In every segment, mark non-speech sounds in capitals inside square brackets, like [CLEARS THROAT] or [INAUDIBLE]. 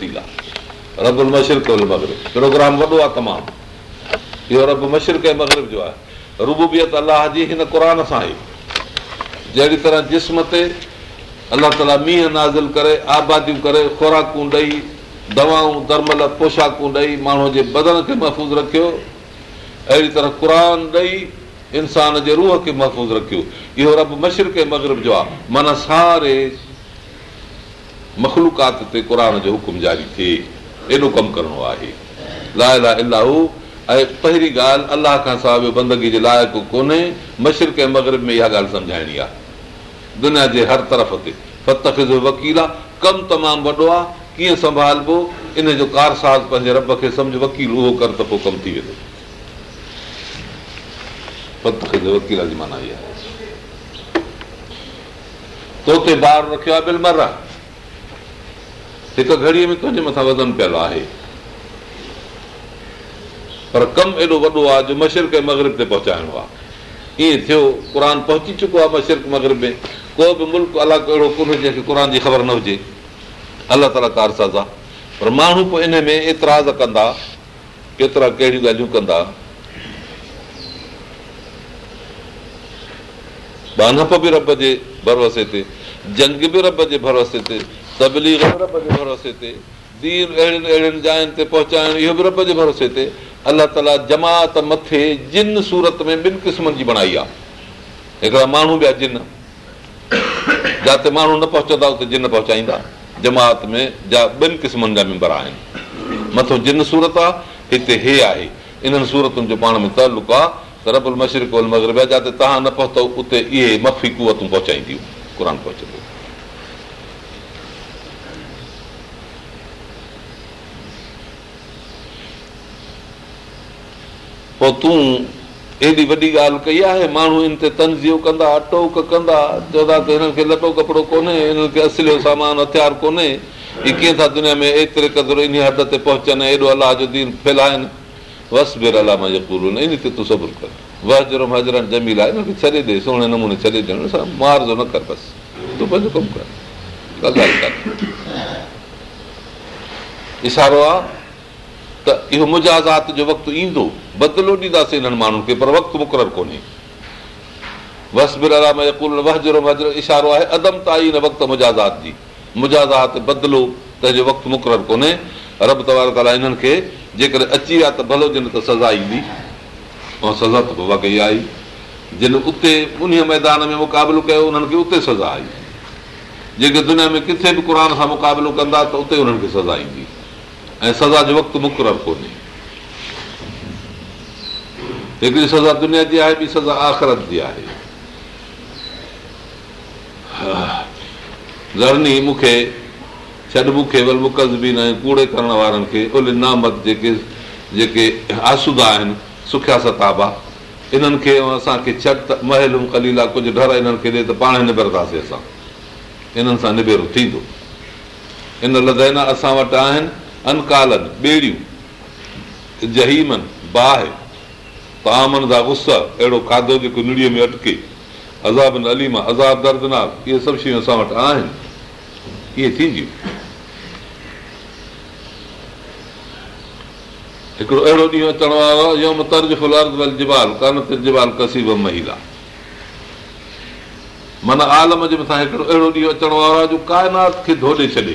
जहिड़ी तरह जिस्म ते अलाह ताला मींहं नाज़िल करे आबादियूं करे ख़ुराकूं ॾेई दवाऊं दरमल पोशाकूं ॾेई माण्हूअ जे बदन खे महफ़ूज़ रखियो अहिड़ी तरह क़रान ॾेई इंसान जे रूह खे महफ़ूज़ रखियो इहो रब मशरक़ के मग़रब जो आहे माना सारे मखलूकात ते क़ुर जो हुकुम जारी थिए एॾो कमु करिणो आहे ऐं पहिरीं ॻाल्हि अलाह खां सवाइ बंदगी जे लाइक़ु कोन्हे मशर कंहिं मगरब में इहा ॻाल्हि सम्झाइणी आहे दुनिया जे हर तरफ़ ते फत आहे कमु तमामु वॾो आहे कीअं संभालबो इन जो कार साज़ पंहिंजे रब खे सम्झ वकील उहो कर त पोइ कमु थी वेंदो वकील जी माना इहा तोते ॿार रखियो आहे आहे हिकु घड़ीअ में तुंहिंजे मथां वज़न पियल आहे पर कमु एॾो वॾो आहे जो मशरक मगरब ते पहुचाइणो आहे ईअं थियो क़रान पहुची चुको आहे मशरक मगरब में को बि मुल्क अलॻि अहिड़ो कोन्हे जंहिंखे क़रान जी ख़बर न हुजे अलाह ताला तार सां पर माण्हू पोइ इन में एतिरा कंदा केतिरा कहिड़ियूं ॻाल्हियूं कंदा बानप बि रब जे भरवसे ते जंग बि रब जे भरोसे ते तबलीग रब जे भरोसे ते दीन जायुनि ते पहुचाइणु इहो बि रब जे भरोसे ते अलाह ताला जमात मथे जिन सूरत में ॿिनि क़िस्मनि जी बणाई आहे हिकिड़ा माण्हू ॿिया जिन जिते माण्हू न पहुचंदा उते जिन पहुचाईंदा जमात में जा ॿिनि क़िस्मनि जा मेंबर आहिनि मथो जिन सूरत आहे हिते हे आहे इन्हनि सूरतुनि जो पाण में तालुक आहे त रबुल मगरब जिते तव्हां न पहुतो उते इहे मफ़ी कुवतूं पहुचाईंदियूं क़ुर पहुचंदियूं तूं एॾी वॾी ॻाल्हि कई आहे माण्हू कंदा कंदा चवंदा त लटो कपिड़ो कोन्हे असलियो सामान हथियार कोन्हे हद ते पहुचनि एॾो अलाह जो दीन फैलाइनि बि अलाह मजबूर जमील आहे सुहिणे नमूने छॾे ॾियण सां जो न कर बसि पंहिंजो कर इशारो आहे इहो मुजाज़ात जो वक़्तु ईंदो बदिलो ॾींदासीं हिननि माण्हुनि खे पर वक़्तु मुक़ररु कोन्हे इशारो आहे अदम ताईं वक़्तु मुजाज़ात जी मुजाज़ात बदिलो तंहिंजो वक़्तु मुक़ररु कोन्हे रब तवार ताला हिननि खे जेकॾहिं अची विया त भलो जिन त सज़ा ईंदी ऐं सज़ा त ताईं आई जिन उते उन मैदान में मुक़ाबिलो कयो उन्हनि खे उते सज़ा आई जेके दुनिया में किथे बि क़ुर सां मुक़ाबिलो कंदा त उते उन्हनि खे सज़ा ईंदी ऐं सज़ा जो वक़्तु मुक़ररु कोन्हे हिकिड़ी सज़ा दुनिया जी आहे ॿी सज़ा आख़िरत जी आहे ज़रनी मूंखे छॾ मूंखे वलमुकज़मी न कूड़े करण वारनि खे उल नामत जेके जेके आसूदा आहिनि सुखिया सताबा इन्हनि खे ऐं असांखे छॾ त महलूम कलीला कुझु डर इन्हनि खे ॾे त पाण निबरंदासीं असां इन्हनि सां निबेरो थींदो इन लदाइना असां वटि आहिनि अनकालनि ॿेड़ियूं जहीमन बाहि तामन सां गुसा अहिड़ो खाधो जेको निड़ीअ में अटके अज़ाब अज़ाब दर्दनाक इहे सभु शयूं असां वटि आहिनि इहे थींदियूं हिकिड़ो अहिड़ो ॾींहुं अचण वारो आहे कान महिला माना आलम जे मथां हिकिड़ो अहिड़ो ॾींहुं अचण वारो आहे जो काइनात खे धोॾे छॾे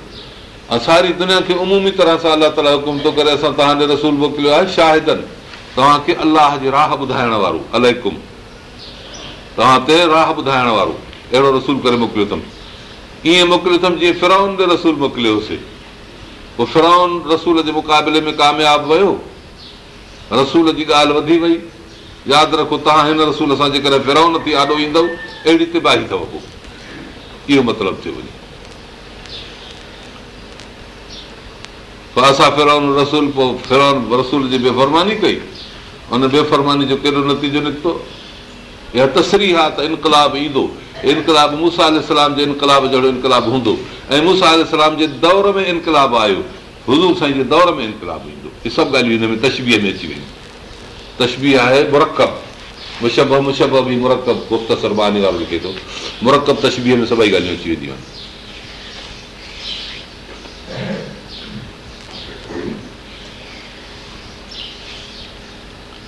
ऐं सारी दुनिया खे उमूमी तरह सां अलाह ताला हुकुम थो करे असां तव्हांजो रसूल मोकिलियो आहे शाहिदनि तव्हांखे अलाह जी राह ॿुधाइण वारो अलाइ तव्हां ते राह ॿुधाइण वारो अहिड़ो रसूल करे मोकिलियो अथमि ईअं मोकिलियो अथमि जीअं फिराउन जो रसूल मोकिलियोसीं पोइ फिराउन रसूल जे मुक़ाबले में कामयाबु वियो रसूल जी ॻाल्हि वधी वई यादि रखो तव्हां हिन रसूल सां जेकॾहिं फिराउन ते आॾो ईंदव अहिड़ी तिबाही अथव पोइ इहो मतिलबु थियो वञे पर असां फिरोन रसूल पोइ फिरोन रसूल जी बेफ़रमानी कई हुन बेफ़रमानी जो कहिड़ो नतीजो निकितो इहा तसरी आहे त इनकलाब ईंदो इनकलाब मुसाल इस्लाम जे इनकलाब जहिड़ो इनकलाब हूंदो ऐं मूंसा इस्लाम जे दौर में इनकलाब आयो हुज़ूर साईं जे दौर में इनकलाब ईंदो इहे सभु ॻाल्हियूं हिन में तशबीअ में अची वेंदियूं तशबी आहे मुरकब मुशब मुशब बि मुरकब गुफ़्त सरबानी वारो लिखे थो मुरकब तस्बीअ में सभई ॻाल्हियूं अची वेंदियूं आहिनि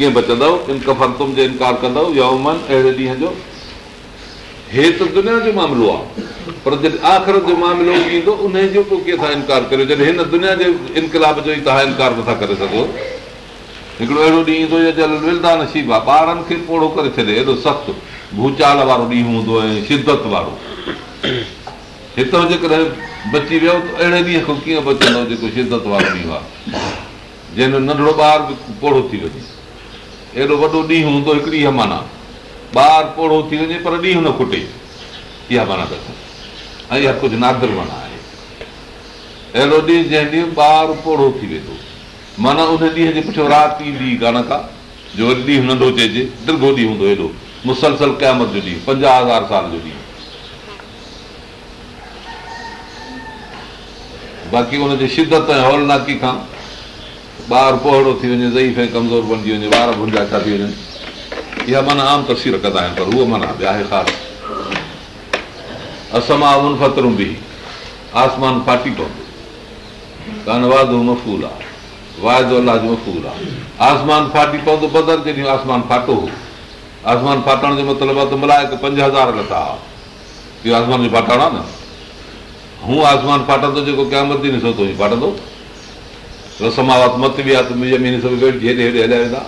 इनकार कंदव आहे पर कंहिंसां इनकार इनकार नथा करे सघो हिकिड़ो अहिड़ो ॾींहुं नशीब आहे ॿारनि खे पोड़ो करे छॾे एॾो सख़्तु भूचाल वारो ॾींहुं हूंदो शिदत वारो हितां जेकॾहिं बची वियो अहिड़े ॾींहं खां कीअं शिदत वारो ॾींहुं आहे जंहिंजो नंढड़ो ॿार बि पोड़ो थी वञे एॾो वॾो ॾींहुं हूंदो हिकिड़ी माना ॿार पोड़ो थी वञे पर ॾींहुं न खुटे इहा माना ऐं इहा कुझु नादर माना आहे अहिड़ो ॾींहुं जंहिं ॾींहुं ॿारु पोड़ो थी वेंदो माना उन ॾींहं जे पुछो राति ई कानक आहे जो वरी ॾींहुं नंढो चइजे दिलिगो ॾींहुं हूंदो हेॾो मुसलसल क़यामत जो ॾींहुं पंजाह हज़ार साल जो ॾींहुं बाक़ी हुनजी शिदत ऐं हौलनाकी खां ॿारु कोहड़ो थी वञे ज़ईफ़ ऐं कमज़ोर बणिजी वञे ॿार भुंजा छा थी वञनि इहा माना आम तस्वीर कंदा आहिनि पर हूअ माना ॿिया आहे ख़ासि असमा फतरूं बि आसमान फाटी पवंदो कान वाध मफ़ूल आहे वाइदो अलाह जो मफ़ूल आहे आसमान फाटी पवंदो बदर जे ॾींहुं आसमान फाटो हो आसमान फाटण जो मतिलबु आहे त मिलाए त पंज हज़ार लथा हुआ इहो आसमान जो फाटाणो आहे न हू आसमान फाटंदो जेको कंहिं मर्दी ॾिसो त थो फाटंदो रसमावत मत हेॾे हलिया वेंदा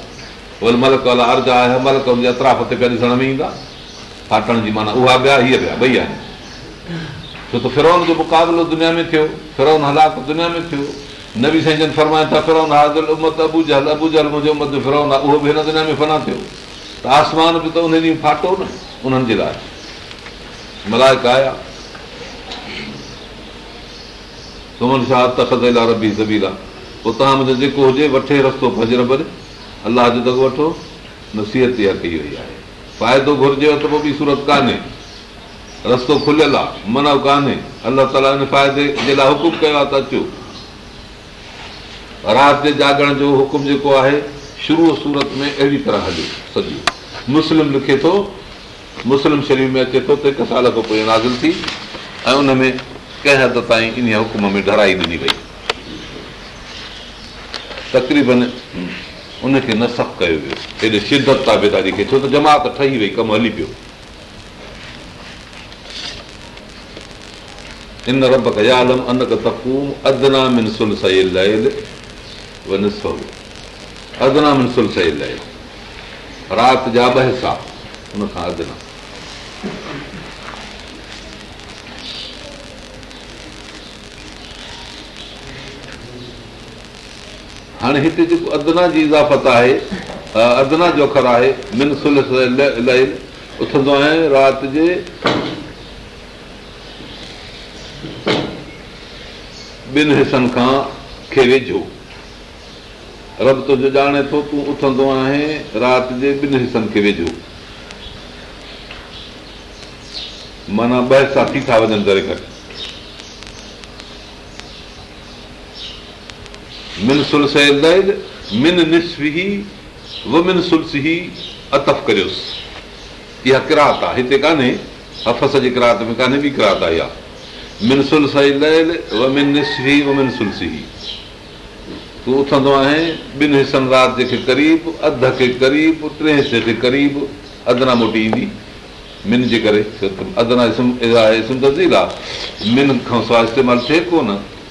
थियो त आसमान बि उतां मुंहिंजो जेको हुजे वठे रस्तो भज्र भज अलाह जो दग वठो नसीहत इहा कई वई आहे फ़ाइदो घुरिजे त पोइ बि सूरत कान्हे रस्तो खुलियल आहे मन कान्हे अलाह ताला हिन फ़ाइदे जे लाइ हुकुम कयो आहे त अचो राति जे जागण जो हुकुम जेको आहे शुरू सूरत में अहिड़ी तरह हलियो सॼो मुस्लिम लिखे थो मुस्लिम शरीफ़ में अचे थो त हिकु साल खां पोइ नाज़िल थी ऐं उनमें कंहिं हद ताईं इन हुकुम में डड़ाई ॾिनी वई तक़रीबन उनखे न सख़्तु कयो वियो हेॾे शिदत ताबेदारी खे छो त जमात ठही वई कमु हली पियो इन तकूम अदना राति जा ॿ हिसा उनखां अदना हाणे हिते जेको अदना जी इज़ाफ़त आहे अदना जो अखर आहे इलाही उथंदो आहियां राति जे ॿिनि हिसनि खां खे वेझो रब थो ॼाणे थो तूं उथंदो आहे राति जे ॿिनि हिसनि खे वेझो माना ॿ हिसा थी था वञनि घर घटि من من اتف من इहा الليل आहे हिते कान्हे हफ़स تو क्रात में कान्हे तूं उथंदो आहे ॿिनि हिसनि राति खे क़रीब अध खे क़रीब टे हिसे जे क़रीब अदना मोटी ईंदी मिन जे करे अदना मिन खां सवाइ इस्तेमालु थिए कोन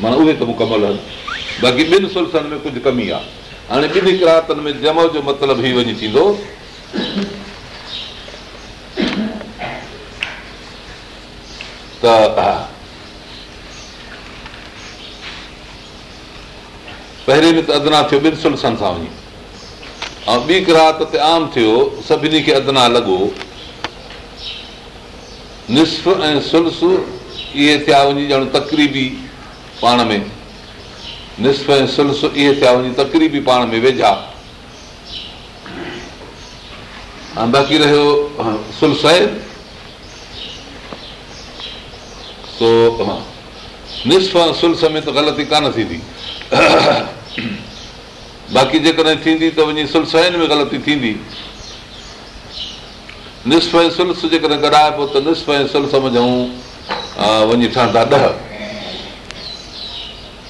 माना उहे त मुकमल आहिनि बाक़ी ॿिनि सुलसनि में कुझु कमी आहे हाणे ॿिन्ही किरातनि में जम जो मतिलबु ई वञी थींदो त पहिरें बि त अदना थियो ॿिनि सुलसनि सां वञी ऐं ॿी किरात ते आम थियो सभिनी खे अदना लॻो निस्फ़ ऐं सुलस इहे थिया वञी ॼण तकरीबी पाण में निस ऐं सुलस इहे थिया वञी तकिरीबी पाण में वेझा ऐं बाक़ी रहियो सुलस आहे सो निस ऐं सुलस में त ग़लती कान थींदी बाक़ी जेकॾहिं थींदी त वञी सुलस में ग़लती थींदी निस्र्फ़ ऐं सुलस जेकॾहिं गॾाए पियो त निस ऐं सुलस मञूं वञी ठहंदा ॾह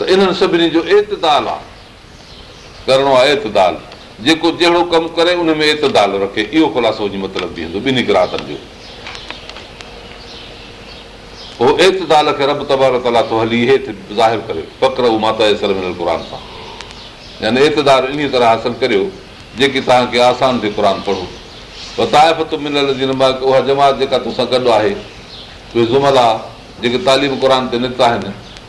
त इन्हनि सभिनी जो एतदाल आहे करिणो आहे एतदाल जेको जहिड़ो कमु करे उन में एतदाल रखे इहो ख़ुलासो जी मतिलबु ॿिन्ही ग्राहकनि जो उहो एतदाल खे रब तबार ताला थो हली हेठि ज़ाहिर करे फ़क्र उहो माता जे हेकर सां यानी एतदार इन तरह हासिलु करियो जेकी तव्हांखे आसान थिए क़ुर पढ़ो मिलियल मिलंदी उहा जमात जेका तोसां गॾु आहे उहे जुमल आहे जेके तालीम क़ुर ते निकिता आहिनि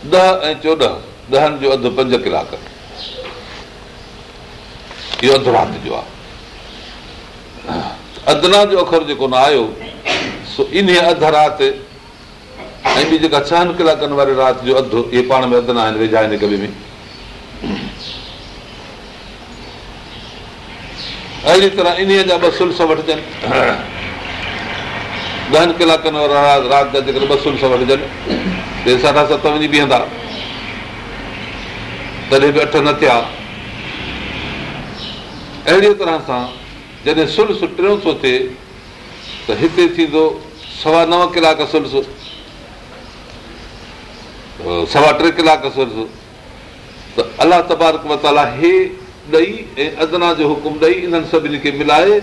ॾह ऐं चोॾहं ॾहनि जो अधु पंज कलाक इहो अधु राति जो आहे अदना जो अखर जेको न आयो सो इन अधु राति ऐं ॿी जेका छहनि कलाकनि वारी राति जो अधु इहे पाण में अदना आहिनि वेझा आहिनि कमी में अहिड़ी तरह इन जा ॿ सुल्स वठजनि ॾहनि कलाकनि वारा राति जा जेकॾहिं ॿ सुल्स वठजनि सत वञी बीहंदा तॾहिं बि अठ न थिया अहिड़े तरह सां जॾहिं सुलसु टियों थो थिए त हिते थींदो सवा नव कलाक सुलस सवा टे कलाक सुलस त अलाह तबारक मताला हे ॾेई ऐं अदना जो हुकुम ॾेई इन्हनि सभिनी खे मिलाए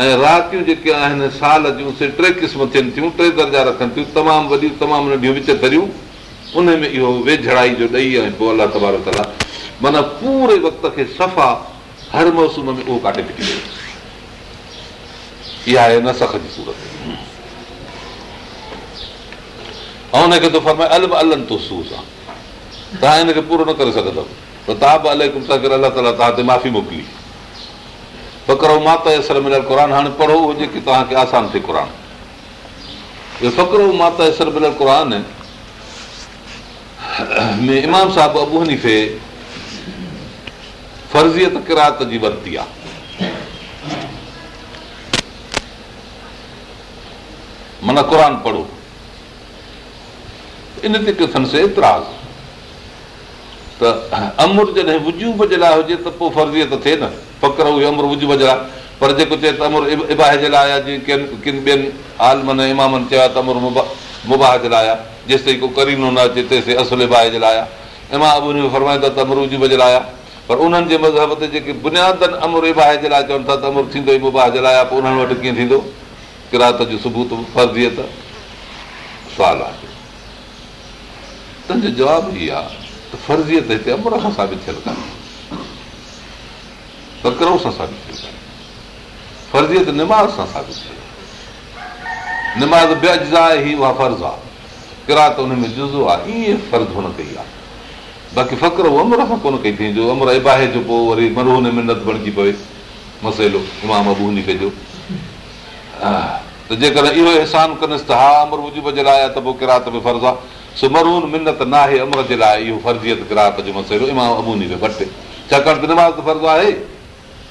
ऐं रातियूं जेके आहिनि साल जूं से टे क़िस्म थियनि थियूं टे दर्जा रखनि थियूं तमामु वॾियूं तमामु नंढियूं विच दरियूं उन में इहो वेझड़ाई जो ॾेई ऐं पोइ अलाह तबारो माना पूरे वक़्त खे सफ़ा हर मौसम में उहो काटे फिटी वियो इहा आहे न सख जी सूरत ऐं हुनखे अल बि तो सूर तव्हां हिनखे पूरो न करे सघंदव त तव्हां बि अलाए कुम अलॻि अलाह ताला तव्हां ते माफ़ी मोकिली फ़ुक़रो माता क़ुर हाणे पढ़ो हुजे की तव्हांखे आसान थिए क़ुर इहो क़ुरान फ़क़्रो माता क़ुर में इमाम साहिबु अबू हनीफ़े किरात जी वरिती आहे माना क़ुर पढ़ो इन ते एतिराज़ त अमुर जॾहिं वुज जे लाइ हुजे त पोइ फर्ज़ीत थिए न अमर उजब जे लाइ पर जेको चए त अमर इबाह जे लाइ आया जीअं किन किन ॿियनि आलमन इमामनि चयो आहे त अमर मुबा मुबाह जे लाइ आया जेसि ताईं को करीनो न अचे तेसि ताईं असुल इबाह जे लाइ आया इमाम फरमाईंदो आहे त अमर उजब जे लाइ आया पर उन्हनि जे मज़हब ते जेके बुनियादनि अमर इबाह जे लाइ चवनि था त अमर थींदो ई मुबाह जे लाइ आहे पोइ उन्हनि वटि कीअं थींदो किरात जो सबूत फर्ज़ीअ त सुवालु आहे फर्ज़ीत जवाबु इहो आहे त फर्ज़ीअ ते हिते अमर खां साबित थियलु कान्हे में जुज़ो आहे बाक़ी फ़क़्रो अमर खां कोन कई थींदो अमर इबाहे जो त जेकॾहिं इहो अहसान कंदुसि त हा अमर वजूब जे लाइ त पोइ किरात में फर्ज़ु आहे मरून मिनत न आहे अमर जे लाइ इहो किरात जो मसइलो इमाम अबूनी खे घटि छाकाणि त निमाज़ फर्ज़ु आहे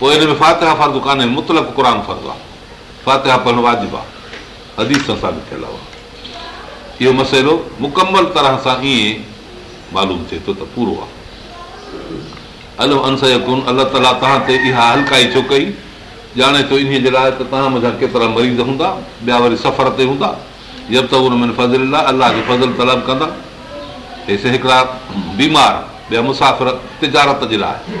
पोइ हिन में फ़ातिहा कान सां मुतलाना फ़ातिहाजिबा आहे इहो मसइलो मुकमल तरह सां ईअं मालूम थिए थो त पूरो आहे अलो अंस कोन अलाह ताला तव्हां ते इहा हलकाई छो कई ॼाणे थो इन जे लाइ त तव्हां मुंहिंजा केतिरा मरीज़ हूंदा ॿिया वरी सफ़र ते हूंदा जब त में फज़ल अलाह जो फज़ल तलब कंदा हिकिड़ा बीमार ॿिया मुसाफ़िर तिजारत जे लाइ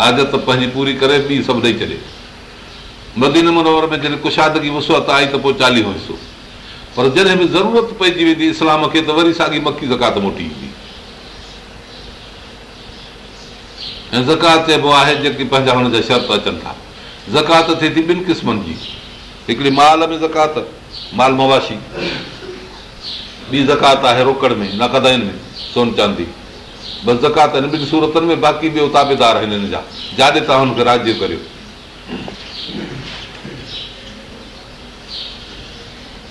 आदत पंहिंजी पूरी करे ॿी सभु ॾेई छॾे मदीन मनोहर में जॾहिं कुशादगी वसूत आई त पोइ चालीहो हिसो पर जॾहिं बि ज़रूरत पइजी वेंदी इस्लाम खे त वरी साॻी मकी ज़कात मोटी ईंदी ऐं ज़कात चइबो आहे जेके पंहिंजा हुनजा शर्त अचनि था ज़कात थिए थी ॿिनि क़िस्मनि जी हिकिड़ी माल में ज़कात माल मवाशी ॿी ज़कात आहे रोकड़ में नक़दाइन में सोन चांदी बसि ज़कात में बाक़ी ॿियो ताबेदार आहिनि हिन जा जाॾे तव्हां राज़ी करियो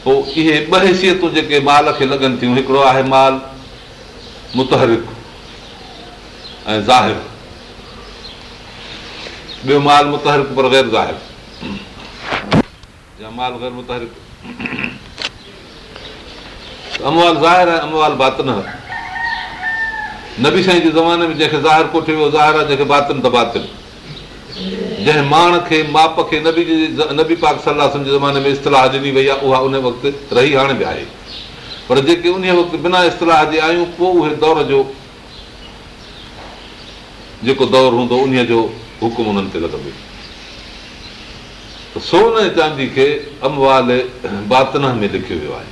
पोइ इहे ॿ हैसियतूं जेके माल खे लॻनि थियूं हिकिड़ो आहे माल मुतहरिक ऐं ज़ाहिर ज़ाहिर ऐं अमवाल बात न नबी साईं जे ज़माने में जंहिंखे ज़ाहिर कोठे वियो ज़ाहिर आहे जंहिंखे बातिन त बातिन जंहिं माण खे माप खे नबी नबी पाक सलाह जे ज़माने में इस्तलाह ॾिनी वई आहे उहा उन वक़्तु रही हाणे बि आहे पर जेके उन वक़्तु बिना इस्तलाह जे आहियूं पोइ उहे दौर जो जेको दौरु हूंदो उन जो हुकुम उन्हनि ते लॻंदो सोन चांदी खे अमवाल बातना में लिखियो वियो आहे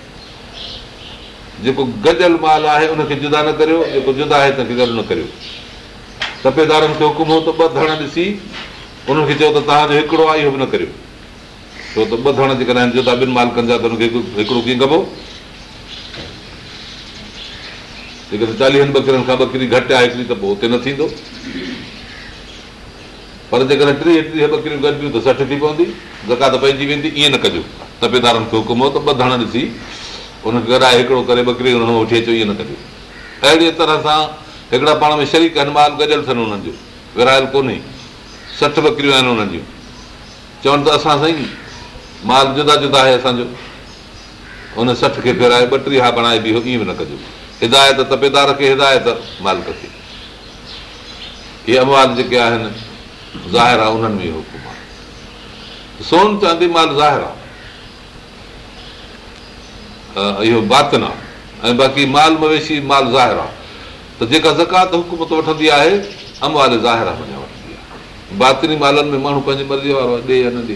जेको गॾियल माल आहे उनखे जुदा न करियो जेको जुदा आहे तंहिंखे गॾु न करियो तपेदारनि खे हुकुम हो त ॿ धण ॾिसी उन्हनि खे चयो त तव्हांजो हिकिड़ो आहे इहो बि न करियो छो त ॿ धण जेकॾहिं आहिनि जुदा ॿिनि त हुनखे हिकिड़ो कीअं कबो जेकॾहिं चालीहनि ॿकिरनि खां ॿकरी घटि आहे हिकिड़ी त पोइ हुते न थींदो पर जेकॾहिं टीह टीह ॿकिरियूं गॾिजूं त सठि थी पवंदी ज़कात पइजी वेंदी ईअं न कजो तपेदारनि खे हुकुम हो त ॿ धण ॾिसी उनखे गॾाए हिकिड़ो करे ॿकरी हुन वठी अचो इहो न कजे अहिड़ी तरह सां हिकिड़ा पाण में शरीक़ आहिनि माल गॾियल अथनि हुननि जो विरायल कोन्हे सठि ॿकरियूं आहिनि हुननि जूं चवनि त असां साईं माल जुदा जुदा आहे असांजो हुन सठ खे फेराए ॿटीह हा बणाए बीहो ईअं बि न कजो हिदायत तपेदार खे हिदायत माल कई इहे अमाल जेके आहिनि ज़ाहिर आहे उन्हनि में हुकुम आहे सोन चांदी माल ज़ाहिर आहे इहो बातन आहे ऐं बाक़ी माल मवेशी माल ज़ाहिर आहे त जेका ज़कात हुकूमत वठंदी आहे अमल ज़ाहिर वठंदी आहे बातिनी मालनि में माण्हू पंहिंजी मर्ज़ी वारो आहे ॾे या न ॾे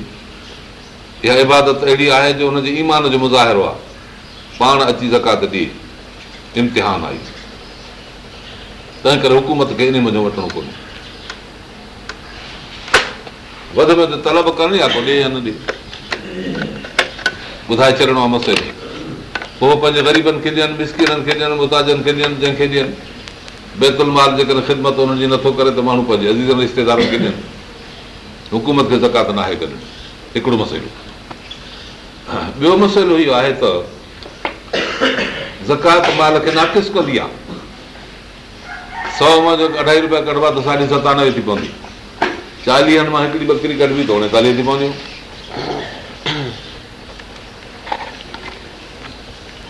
इहा इबादत अहिड़ी आहे जो हुनजे ईमान जो मुज़ाहिरो आहे पाण अची ज़कात ॾिए इम्तिहान आई तंहिं करे हुकूमत खे इन मञो वठणो कोन्हे वधि वधि में तलब करणी आहे ॾे या न ॾे ॿुधाए छॾिणो आहे मसइलो पोइ पंहिंजे ग़रीबनि खे ॾियनि मिसकिरनि खे ॾियनि मुताजनि खे ॾियनि जंहिंखे ॾियनि बैतुल माल जेकॾहिं ख़िदमत हुननि जी नथो करे त माण्हू पंहिंजे अज़ीज़नि रिश्तेदारनि खे ॾियनि हुकूमत खे ज़कात न आहे कॾहिं हिकिड़ो मसइलो ॿियो मसइलो इहो आहे त ज़कात माल खे नाक़िस कंदी आहे सौ मां जो अढाई रुपया कढबा त साढी सतानवे थी पवंदी चालीहनि मां हिकिड़ी ॿकरी कढबी त उणेतालीह थी पवंदियूं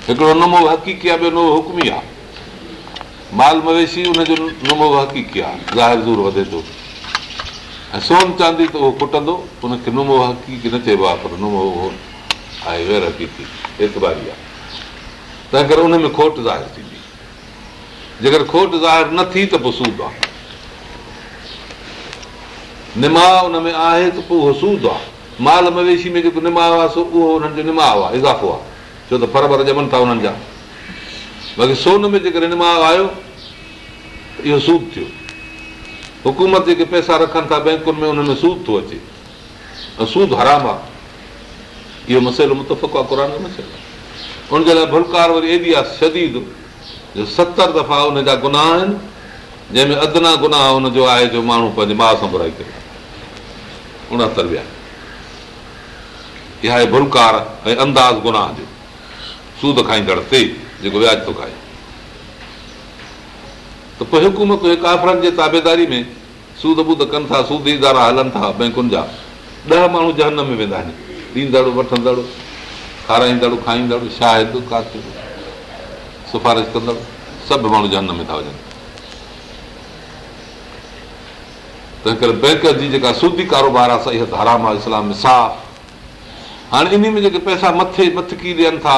हिकिड़ो नमो हक़ीक़ी आहे ॿियो नवो हुकम आहे माल मवेशी हुन नमो हक़ीक़ी आहे ज़ाहिर ज़ूर वधे थो ऐं सोन चांदी त उहो खुटंदो नुमो हक़ीक़ी न चइबो आहे पर नुमो आहे आहे हक़ीक़ी एतबारी तंहिं करे उनमें खोट ज़ाहिर थींदी जेकर खोट ज़ाहिर न थी त पोइ सूद आहे निमाह उन में आहे त पोइ उहो सूद आहे माल मवेशी में जेको निमाह निमा उहो हुन जो निमाह आहे इज़ाफ़ो आहे छो त फरवर ॼमनि था उन्हनि जा बाक़ी सोन में जेके निमा आयो इहो सूद थियो हुकूमत जेके पैसा रखनि था बैंकुनि में उनमें सूद थो अचे ऐं सूद हराम आहे इहो मसइलो मुतफ़ आहे क़ुर क़रानो उनजे लाइ भुलकार वरी एॾी आहे शदीद जो सतरि दफ़ा उनजा गुनाह आहिनि जंहिंमें अदना गुनाह हुनजो आहे जो माण्हू पंहिंजे माउ सां घुराई करे उणहतरि विया इहा आहे भुलकार ऐं अंदाज़ गुनाह जो सूद खाईंदड़ ते जेको व्याज थो खाए त पोइ हुकूमत हे काफ़रनि जे ताबेदारी में सूद बूद कनि था सूद इदारा हलनि था बैंकुनि जा ॾह माण्हू जहन में वेंदा आहिनि ॾींदड़ वठंदड़ खाराईंदड़ खाईंदड़ शाहिद सिफारिश कंदड़ सभु माण्हू जहन में था वञनि तंहिं करे बैंक जी जेका सूदी कारोबार आहे सही हराम आहे इस्लाम में साह हाणे इन में जेके पैसा मथे मथकी ॾियनि था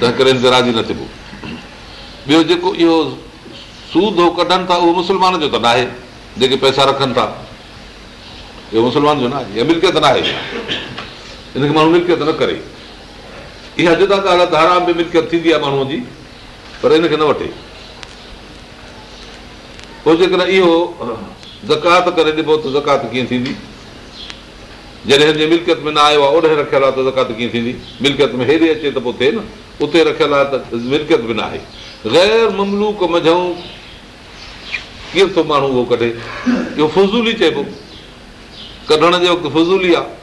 तंहिं करे हिन ते राज़ी न थिबो ॿियो जेको इहो सूद सूदो कढनि था उहो मुस्लमान जो त न आहे जेके पैसा रखनि था इहो मुस्लमान जो न आहे इहा मिल्कियत मिल्कियत मिल्कियत न न आहे आहे माण्हू करे इहा जुदा ॻाल्हि त हराम बि थींदी आहे माण्हूअ जी पर हिनखे न वठे पोइ जेकॾहिं इहो ज़कात करे ॾिबो त ज़कात कीअं थींदी जॾहिं हिन जी मिल्कियत में न आयो आहे ओॾे रखियल आहे त ज़कात कीअं थींदी मिल्कियत में हेॾे अचे त पोइ थिए न उते रखियल आहे त मिल्कियत बि न आहे ग़ैर ममलूक मझऊं केरु थो माण्हू उहो कढे इहो फज़ूली चइबो कढण जो वक़्तु फज़ूली आहे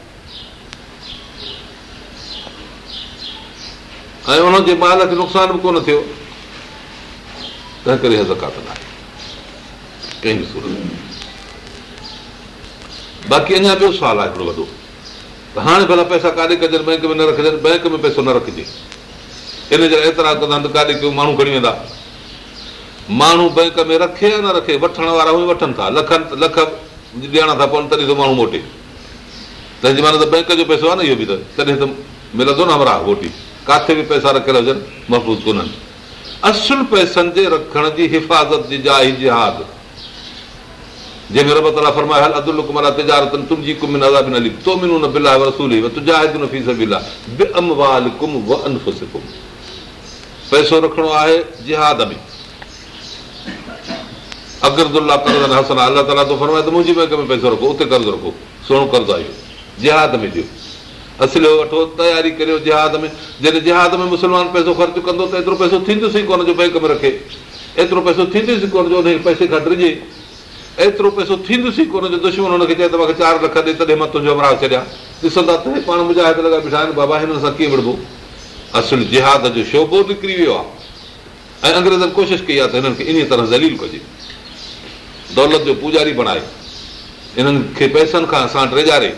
ऐं उनजे माल खे नुक़सान बि कोन थियो तंहिं करे ज़कात न आहे कंहिं बि सूरत बाक़ी अञा ॿियो सुवालु आहे हिकिड़ो वॾो त हाणे भला पैसा काॾे कजनि बैंक में न रखजनि बैंक में पैसो न रखिजे इन जे लाइ एतिरा कंदा त काॾे कयूं माण्हू खणी वेंदा माण्हू बैंक में रखे या न रखे वठण वारा उहे वठनि था लखनि लख ॾियण था पवनि तॾहिं त माण्हू मोटे तंहिंजे महिल त बैंक जो पैसो आहे न इहो बि त तॾहिं त मिलंदो न हमरा मोटी किथे बि पैसा रखियल हुजनि महफ़ूज़ कोन्हनि असुल पैसनि जे रखण जी हिफ़ाज़त जी जाइ जे जंहिंमें रब ताला फरमाए हल अधु लुक तिजारत तुंहिंजी कुम नज़ा न लिख तो मिनू न बिला रसूल न फीस बिला बि अम वाल कुम व अनफुस कुम पैसो रखिणो आहे जिहाद में अगरदुल्ला हसन अलाह ताला थो फरमाए त मुंहिंजी बैंक में पैसो रखो उते कर्ज़ु रखो सुहिणो कर्ज़ु आहे इहो जिहाद में ॾियो असल वठो तयारी करियो जिहाद में जॾहिं जिहाद में मुस्लमान पैसो ख़र्चु कंदो त एतिरो पैसो थींदुसि ई कोन जो बैंक में रखे एतिरो पैसो थींदुसि ई कोन जो हुनखे पैसे खां रिजे एतिरो पैसो थींदुसि ई कोन जो दुश्मन हुनखे चए त मूंखे चारि लख ॾे तॾहिं मां तुंहिंजो अमरा छॾियां ॾिसंदा त पाण मुंहिंजा लॻा बीठा आहिनि बाबा हिन सां कीअं विढ़बो असुल जिहाद जो शोबो निकिरी वियो आहे ऐं अंग्रेज़नि कोशिशि कई आहे त हिननि खे इन तरह ज़लील कजे दौलत जो पुॼारी बणाए इन्हनि खे पैसनि खां असां वटि रगारे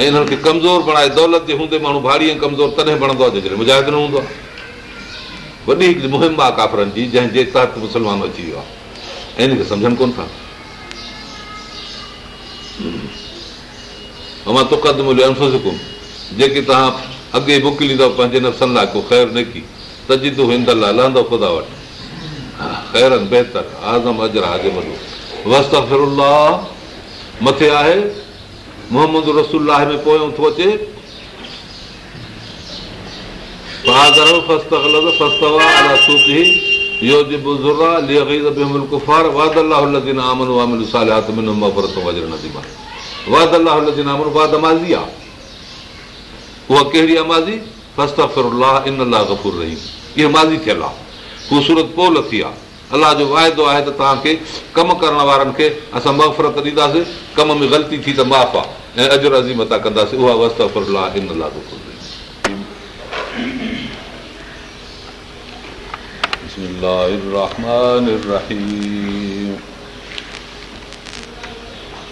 ऐं इन्हनि खे कमज़ोर बणाए दौलत जे हूंदे माण्हू भारी कमज़ोर तॾहिं बणंदो आहे जेकॾहिं मुजाहिद न हूंदो आहे वॾी हिकिड़ी मुहिम आहे काफ़रनि जी जंहिंजे तहत मुस्लमान अची वियो आहे ऐं इनखे सम्झनि कोन था मां तुखद मुकुमि जेकी तव्हां अॻे मोकिलींदव पंहिंजे नफ़ा न उहा कहिड़ी माज़ी गही इहा माज़ी थियल आहे ख़ूबसूरत पोल थी आहे अलाह जो वाइदो आहे त तव्हांखे कमु करण वारनि खे असां मफ़रत ॾींदासीं कम में ग़लती थी त माफ़ आहे ऐं अजर अज़ीम था कंदासीं उहा इन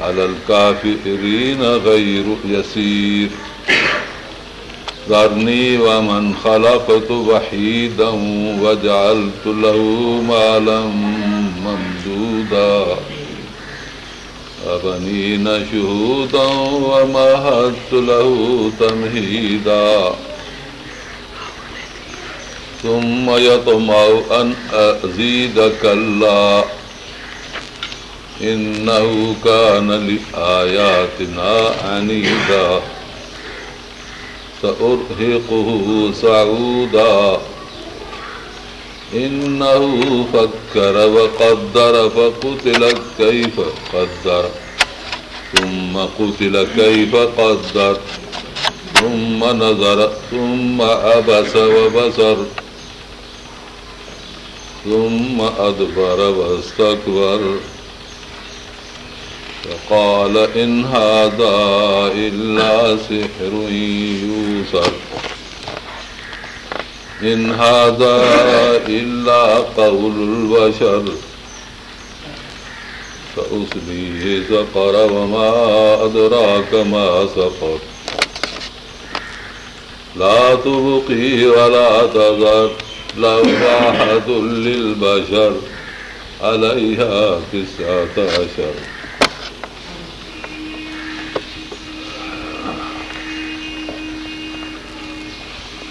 على الكافرين غير يسير ذرني ومن خلقت وحيدا وجعلت له مالا ممدودا أبنين شهودا ومهدت له تمهيدا ثم يطمع أن أزيد كلا إنه كان لآياتنا عنيدا سأرهقه صعودا إنه فكر وقدر فقتل كيف قدر ثم قتل كيف قدر ثم نظر ثم عبس وبصر ثم أدبر واستكبر فقال إن هذا إلا سحر يوسف إن هذا إلا قول البشر فأصليه سقر وما أدراك ما سقر لا تبقي ولا تذر لواحة للبشر عليها تسعة عشر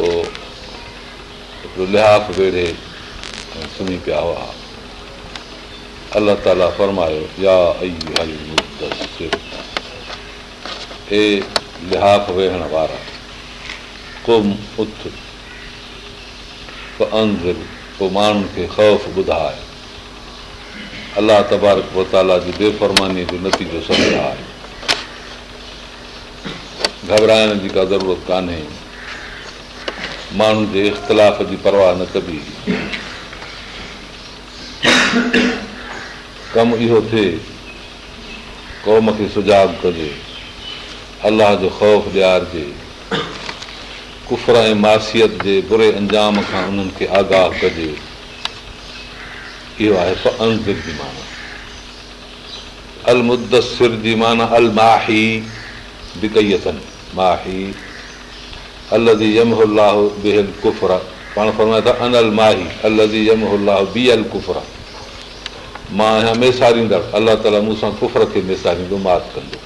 पोइ लिहाफ़ वेड़े सुम्ही पिया हुआ अलाह ताला फरमायो फ़ वेहण वारा उथ माण्हुनि खे ख़ौफ़ ॿुधाए अलाह तबारक जी बेफ़र्मानी जो नतीजो सम्झाए घबराइण जी का ज़रूरत कान्हे माण्हुनि जे इख़्तिलाफ़ जी परवाह न कबी कमु इहो थिए क़ौम खे सुजाॻु कजे अलाह जो ख़ौफ़ ॾियारिजे कुफ़र ऐं मासियत जे बुरे अंजाम खां उन्हनि खे आगाह कजे इहो आहे जी माना अलमुदसिर जी माना अलमाही बि कई अथनि माही अलदी य यमु आहे पाण फरमायां बेहल कुफुरा मां आहियां अल्ला ताला मूं सां मैसारींदो माफ़ कंदो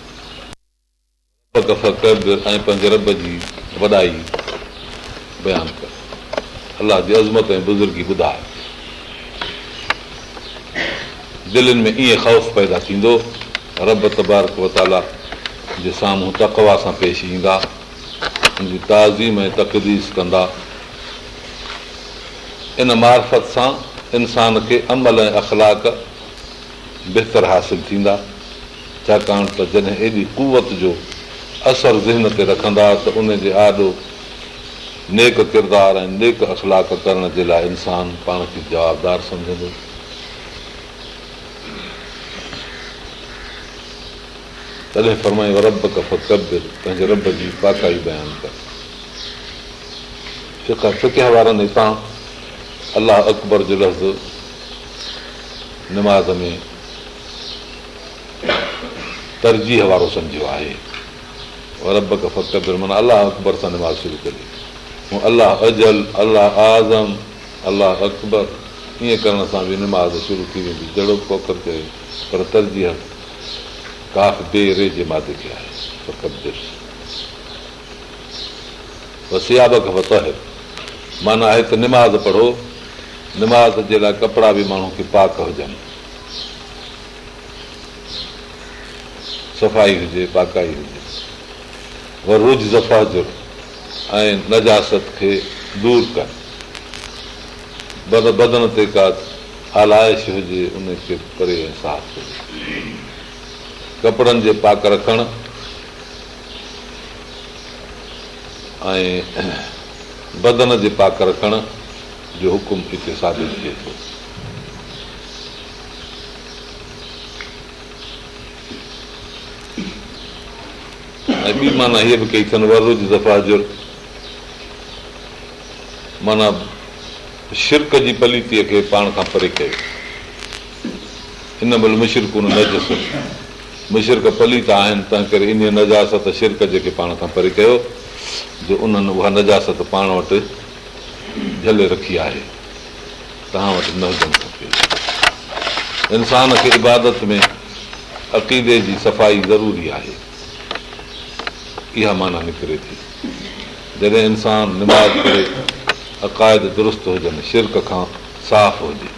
पंहिंजे रब जी वॾाई बयानु कयो अलाह जी अज़मत ऐं बुज़ुर्गी ॿुधाए दिलनि में ईअं ख़ौफ़ पैदा थींदो रब तबारकाला जे साम्हूं तकवा सां पेश ईंदा ताज़ीम ऐं तकदीस कंदा इन मार्फत सां इंसान खे अमल ऐं अख़लाक बहितर हासिल थींदा छाकाणि त जॾहिं एॾी कुवत जो असर ज़हन ते रखंदा त उनजे आॾो नेक किरदार ऐं नेक अख़लाक करण जे लाइ इंसानु पाण खे जवाबदारु सम्झंदो तॾहिं फरमाई रब कफ़तर पंहिंजे रब जी पाकाई बयानु कर कनि सुख वारनि हितां अलाह अकबर जो लफ़्ज़ निमाज़ में तरजीह वारो सम्झियो आहे रब कफ़तबर माना अलाह अकबर सां निमाज़ शुरू करे ऐं अलाह अजल अलाह आज़म अलाह अकबर ईअं करण सां बि निमाज़ शुरू थी वेंदी जहिड़ो पक कयो पर तरजीह बे रे जे मादे खे काफ़ी देरि जमात माना आहे त निमाज़ पढ़ो निमाज़ जे लाइ कपिड़ा बि माण्हू खे पाक हुजनि सफ़ाई हुजे पाकाई हुजे वरूज ज़फ़ा जो ऐं नजासत खे दूरि कनि बद बदन ते का आलाइश हुजे उनखे परे ऐं साफ़ु कजे कपिड़नि जे पाक रखण ऐं बदन जे पाक रखण जो हुकुम हिते साबित थिए थो ऐं ॿी माना हीअ बि कई अथनि वलूज दफ़ा जो माना शिरक जी पलीतीअ खे पाण खां परे कयो हिन महिल मुशिरकुनि न ॾिसो मिशिक पली था आहिनि तंहिं करे इन नजासत शिरक जेके पाण खां परे कयो जो उन्हनि उहा नजासत पाण वटि झले रखी आहे तव्हां वटि न हुजणु खपे इंसान खे इबादत में अक़ीदे जी सफ़ाई ज़रूरी आहे इहा माना निकिरे थी जॾहिं इंसानु निमाज़ करे अक़ाइद दुरुस्त हुजनि शिरक खां साफ़ु हुजे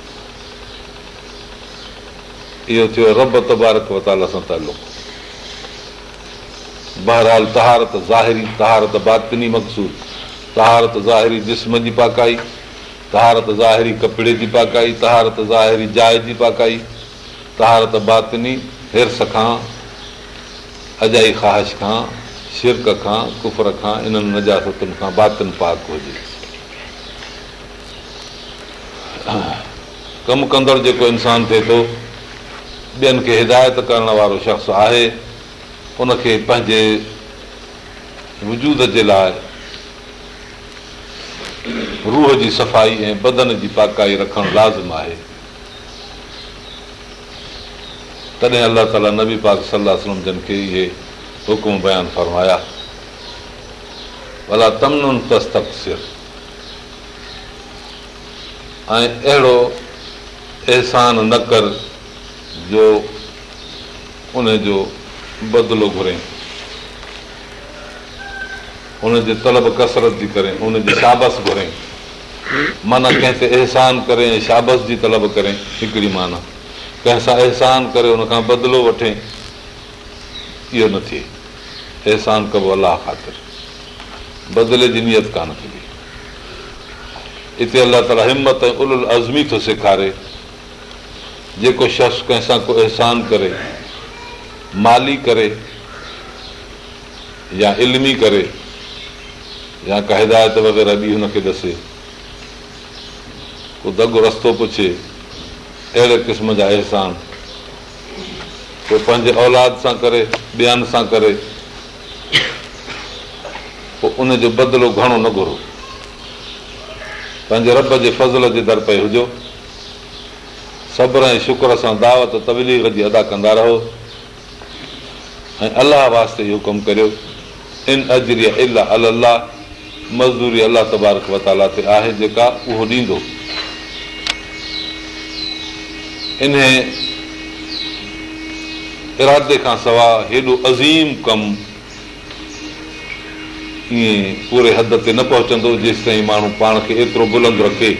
इहो थियो रब तबारक वताला सां तालुक बहरहाल तहारत ज़ाहिरी तहारत बातिनी मक़सूद तहारत ज़ाहिरी जिस्म जी पाकाई तहारत ज़ाहिरी कपिड़े जी पाकाई तहारत ज़ाहिरी जाइ जी पाकाई तहारत बातिनी हिरस खां अजाई ख़्वाहिश खां शिरक खां कुफर खां इन्हनि नजाफ़तुनि खां बातिन पाक हुजे कमु कंदड़ जेको इंसानु थिए थो ॿियनि खे हिदायत करण वारो शख़्स आहे उनखे पंहिंजे वजूद जे लाइ रूह जी सफ़ाई ऐं बदन जी पाकाई रखणु लाज़िम आहे तॾहिं अलाह ताला नबी पाक सलाह सलम जन खे इहे हुकुम बयानु फरमाया भला तमन सिर ऐं अहिड़ो अहसान न कर जो उनजो बदिलो घुरे उनजे तलब कसरत जी करे उनजी शाबस घुरे माना कंहिं ते अहसान करे ऐं शाबस जी तलब करे हिकिड़ी माना कंहिंसां अहसान करे उनखां बदिलो वठे इहो न थिए अहसान कबो अलाह ख़ातिर बदिले जी नियत कान थींदी हिते अलाह ताला हिमत ऐं उल अज़मी थो सेखारे जेको शख़्स कंहिंसां को अहसान करे माली करे या इल्मी करे या का हिदायत वग़ैरह ॿी हुनखे ॾसे को दगो रस्तो पुछे अहिड़े क़िस्म जा अहसान को पंहिंजे औलाद सां करे ॿियनि सां करे पोइ उनजो बदिलो घणो न घुरो पंहिंजे रब जे फज़ल जे दर पए हुजो सब्र ऐं शुक्र सां दावत तबलीग जी अदा कंदा रहो ऐं अलाह वास्ते इहो कमु करियो इन अजरी इलाह अल अलाह मज़दूरी अलाह तबारक वताला ते आहे जेका उहो ॾींदो इन इरादे खां सवाइ हेॾो अज़ीम कमु ईअं पूरे हद ते न पहुचंदो जेसिताईं माण्हू पाण खे एतिरो बुलंद रखे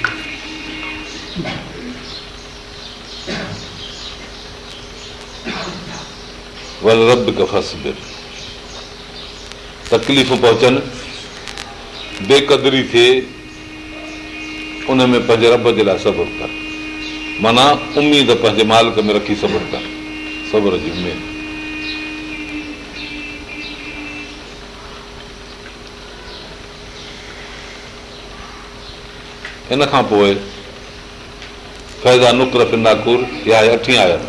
वरी रबस तकलीफ़ पहुचनि बेक़दरी थिए उन में पंहिंजे रब जे लाइ सबुरु कर माना उमेद पंहिंजे मालिक में रखी सबुर कर सबुर जी उमेद इन खां पोइ फैज़ा नुकर फिनाकुर या अठी आया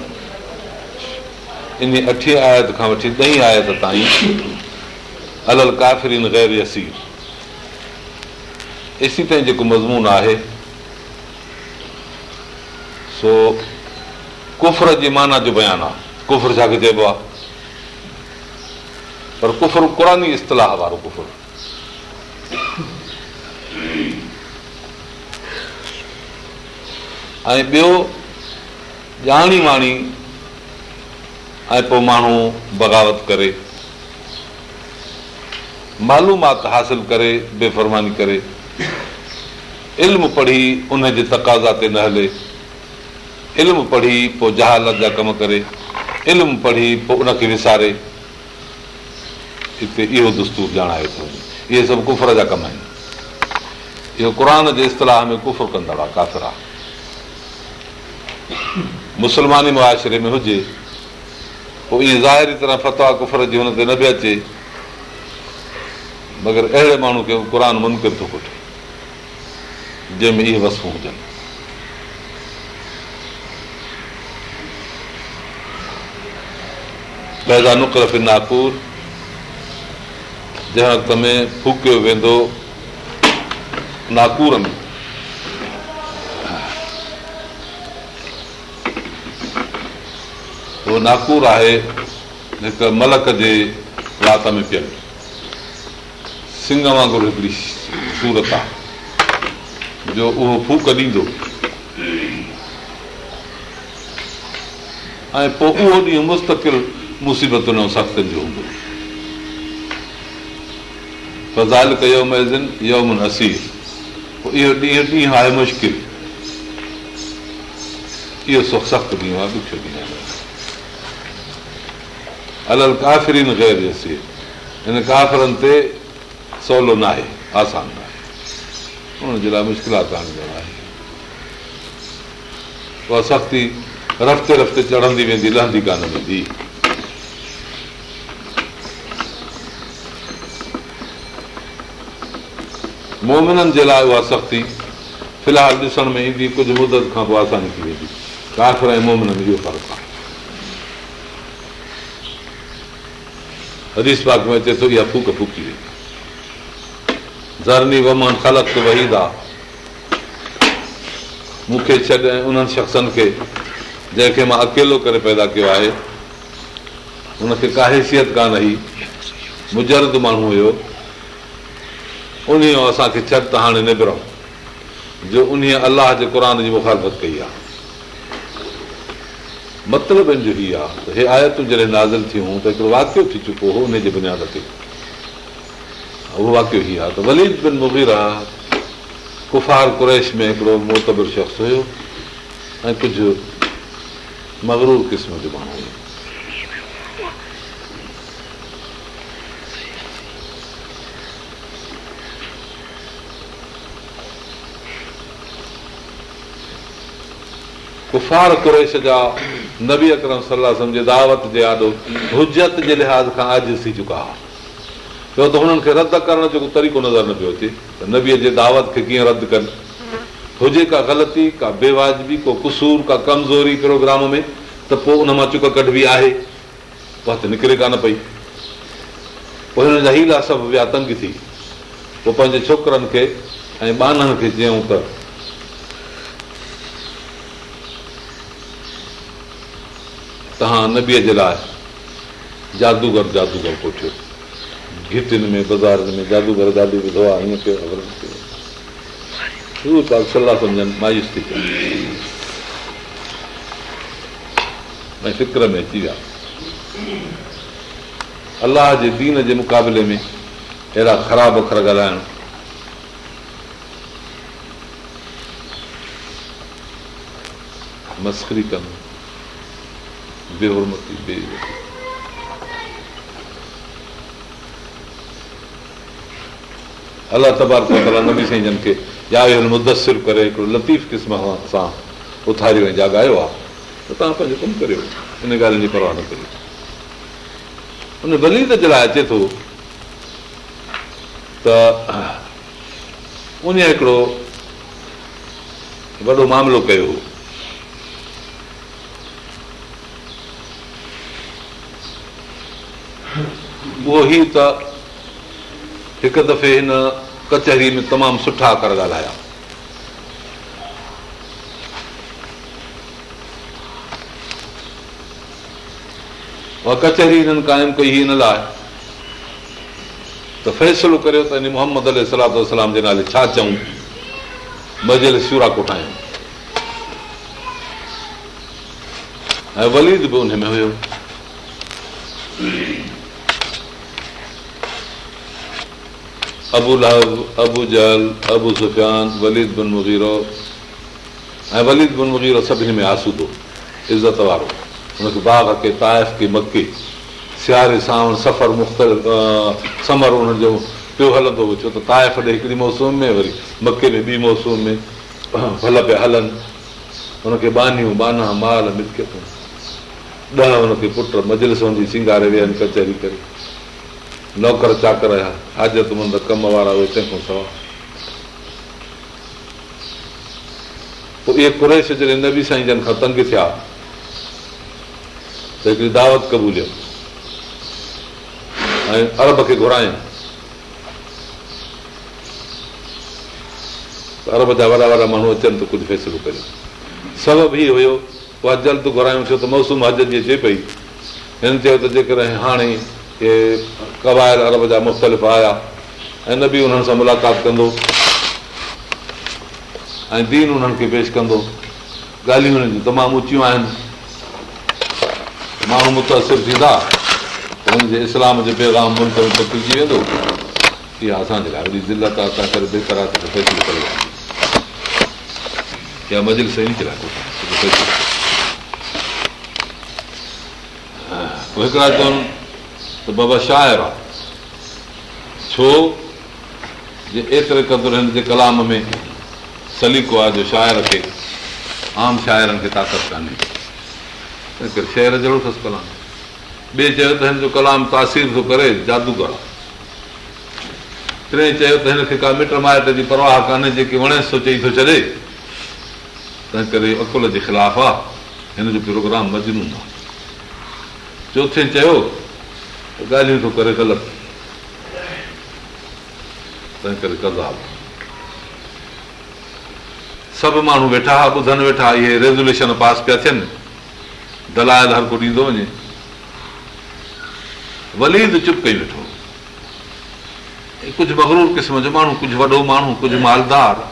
इन अठ आयत खां वठी ॾहीं आयत ताईं काफ़िरीन ग़ैर यसीर एसी ताईं जेको मज़मून आहे सो कुफर जी माना जो बयानु आहे कुफर छाखे चइबो आहे पर कुफर क़ुर इस्तलाह वारो कुफर ऐं ॿियो ॼाणी वाणी ऐं पोइ माण्हू बग़ावत करे मालूमात हासिल करे बेफ़रमानी करे इल्मु पढ़ी उन जे तक़ाज़ा ते न हले इल्मु पढ़ी पोइ जहालत जा कम करे इल्मु पढ़ी पोइ उनखे विसारे हिते इहो दोस्तू ॼाणाए थो इहे सभु कुफर जा कम आहिनि इहो क़ुर जे इस्तलाह में कुफ कंदड़ आहे काफ़िर आहे मुस्लमानी मुआशिरे में हुजे पोइ ईअं ज़ाहिरी तरह फता कुफर जी हुन ते न बि अचे मगर अहिड़े माण्हू खे क़ुर मुनकिर थो वठे जंहिंमें इहे वसूं हुजनि पैदा नाकूर जंहिं वक़्त में फूकियो वेंदो नाकूर में उहो नाकूर आहे हिकु मलक जे वात में पियल सिंग वांगुरु हिकिड़ी सूरत आहे जो उहो फूक ॾींदो ऐं पोइ उहो ॾींहुं मुस्तक़िल मुसीबतुनि ऐं सख़्तनि जो हूंदो फज़ाइल कयो मैज़िन नसीर पोइ इहो ॾींहुं ॾींहुं आहे मुश्किल इहो सख़्तु ॾींहुं आहे ॾुखियो ॾींहुं अलल काफ़िरीन गैर जेसि हिन काफ़िरनि ते सवलो न आहे आसान न आहे उनजे लाइ मुश्किलात आहे उहा सख़्ती रफ़्ते रफ़्ते चढ़ंदी वेंदी लहंदी कान वेंदी मोमिननि जे लाइ उहा सख़्ती फ़िलहालु ॾिसण में ईंदी कुझु मुदत खां पोइ आसानी थी वेंदी काफ़िर ऐं मोमिन में इहो फ़र्क़ु आहे हदीस पाक में अचे थो इहा फूक फूकी वई ज़रनी वमन वहीद आहे मूंखे छॾ ऐं उन्हनि शख़्सनि खे जंहिंखे मां अकेलो करे पैदा कयो आहे हुनखे का हैसियत कान हुई मुजरद माण्हू हुयो उन असांखे छॾ त हाणे निबिरऊं जो उन अलाह जे क़ुर जी मुखालफ़त कई आहे मतिलबु इन जो हीअ आहे त हे आयतूं जॾहिं नाज़िल थियूं त हिकिड़ो वाक़ियो थी चुको हो उन बुनियाद ते उहो वाक़ियो ई आहे त वलीद बिन मुबीरा कुफार कुरेश में हिकिड़ो मुतबर शख़्स हुयो ऐं कुझु मगरूर क़िस्म जो माण्हू हुयो कुफ़ार कुरेश जा नबी अकरम सलाह सम्झे दावत जे आॾो हुजत जे लिहाज़ खां आज़िज़ थी चुका हुआ छो त हुननि खे रद्द करण जो को तरीक़ो नज़र न पियो अचे त नबीअ जे दावत खे कीअं रद्द कनि हुजे का ग़लती का बेवाजबी को कुसूर का कमज़ोरी प्रोग्राम में त पोइ उन मां चुक कट बि आहे उहा त निकिरे कान पई पोइ हिन जा हीला सभु विया तंग थी पोइ पंहिंजे छोकिरनि खे ऐं ॿाननि खे चयूं त तव्हां नबीअ जे लाइ जादूगर जादूगर कोठियो घिटियुनि में बाज़ारनि में जादूगर जादू बि आहे हिन कयो ख़बर न पियो सलाह सम्झनि मायूस थी ऐं फ़िक्र में अची विया अलाह जे दीन जे मुक़ाबले में अहिड़ा ख़राब अखर ॻाल्हाइण मस्करी कनि बेहरमती बे अला तबार साईं जन खे मुदसिर करे हिकिड़ो लतीफ़ क़िस्म सां उथारियो ऐं जाॻायो आहे त तव्हां पंहिंजो कमु करियो इन ॻाल्हि जी परवाह न करियो उन दलील जे लाइ अचे थो त उन हिकिड़ो वॾो मामिलो कयो हो उहो ई त हिकु दफ़े हिन कचहरी में तमामु सुठा कर ॻाल्हाया उहा कचहरी हिननि क़ाइमु कई हिन लाइ त फ़ैसिलो करियो त हिन मोहम्मद अल सलात सलामतलाम जे नाले छा चऊं मज़ल सूरा कोठायूं ऐं वलीद बि हुन में हुयो अबू लब अबू जल अबू सुफान वलीद बिन मुज़ीरो ऐं वलीद बन मुज़ीरो सभिनी में आसूदो इज़त वारो हुनखे बाग खे ताइफ़ खे मके सियारे सां सफ़र मुख़्तलिफ़ समर जो पियो हलंदो हुओ छो त ताइफ़ ॾे हिकिड़ी मौसम में वरी मके में ॿी मौसम में फल [CLEARS THROAT] पिया हलनि हुनखे बानियूं बाना माल मिल्कियतूं ॾह हुनखे पुट मंझिली सिंगारे वेहनि कचहरी करे नौकर चाकर हाजत मंदर कम वारा उहे कंहिंखां सवा पोइ इहे कुरेश जॾहिं न बि साईं जन खां तंग थिया त हिकिड़ी दावत कबूल ऐं अरब खे घुरायूं अरब जा वॾा वॾा माण्हू अचनि त कुझु फैसलो करे सबब ई हुयो उहा जल्द घुरायूं छो त मौसम हज जी अचे पई हिन चयो त जेकॾहिं हाणे कवाइल अरब जा मुख़्तलिफ़ आया ऐं न बि उन्हनि सां मुलाक़ात कंदो ऐं दीन उन्हनि खे पेश कंदो ॻाल्हियूं हुननि जूं तमामु ऊचियूं आहिनि माण्हू मुतासिर थींदा हिननि जे इस्लाम जे पैगाम मुल्क में वेंदो इहा असांजे लाइ वॾी ज़िलत आहे आहे असां करे करे मज़िल सही हिकिड़ा चवनि त बाबा शाइर आहे छो जे एतिरे क़दुरु हिन जे कलाम में सलीक़ो आहे जो शाइर खे आम शाइरनि खे ताक़त कान्हे शहर जहिड़ो अथसि कलाम ॿिए चयो त हिन जो कलाम तासीर थो करे जादूगर आहे टे चयो त हिनखे का मिट माइट जी परवाह कान्हे जेके वणे थो चई थो छॾे तंहिं करे अकुल जे ख़िलाफ़ु आहे हिन जो प्रोग्राम मजनू आहे चोथे चयो ॻाल्हियूं थो करे ग़लति तंहिं करे सभु माण्हू वेठा हुआ ॿुधनि वेठा इहे रेजुलेशन पास पिया थियनि दलायल हर को ॾींदो वञे वलीद चुप कई वेठो कुझु मगरूर क़िस्म जो माण्हू कुझु वॾो माण्हू कुझु मालदार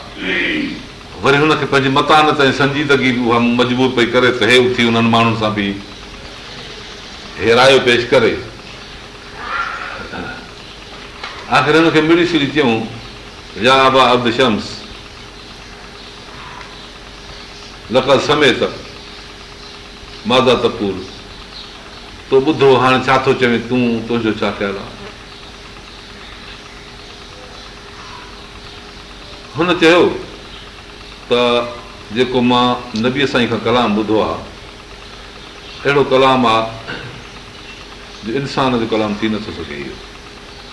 वरी हुनखे पंहिंजे मकान ताईं संजीदगी उहा मजबूर पई करे त हे उथी हुननि माण्हुनि सां बि हेरायो पेश करे आख़िर हुनखे मिड़ी सीड़ी चयूं मादा तपूर तो ॿुधो हाणे छा थो चवे तूं तुंहिंजो छा ख़्यालु आहे हुन चयो त जेको मां नबीअ साईं खां कलाम ॿुधो आहे अहिड़ो कलाम आहे जो इंसान जो कलाम थी नथो सघे इहो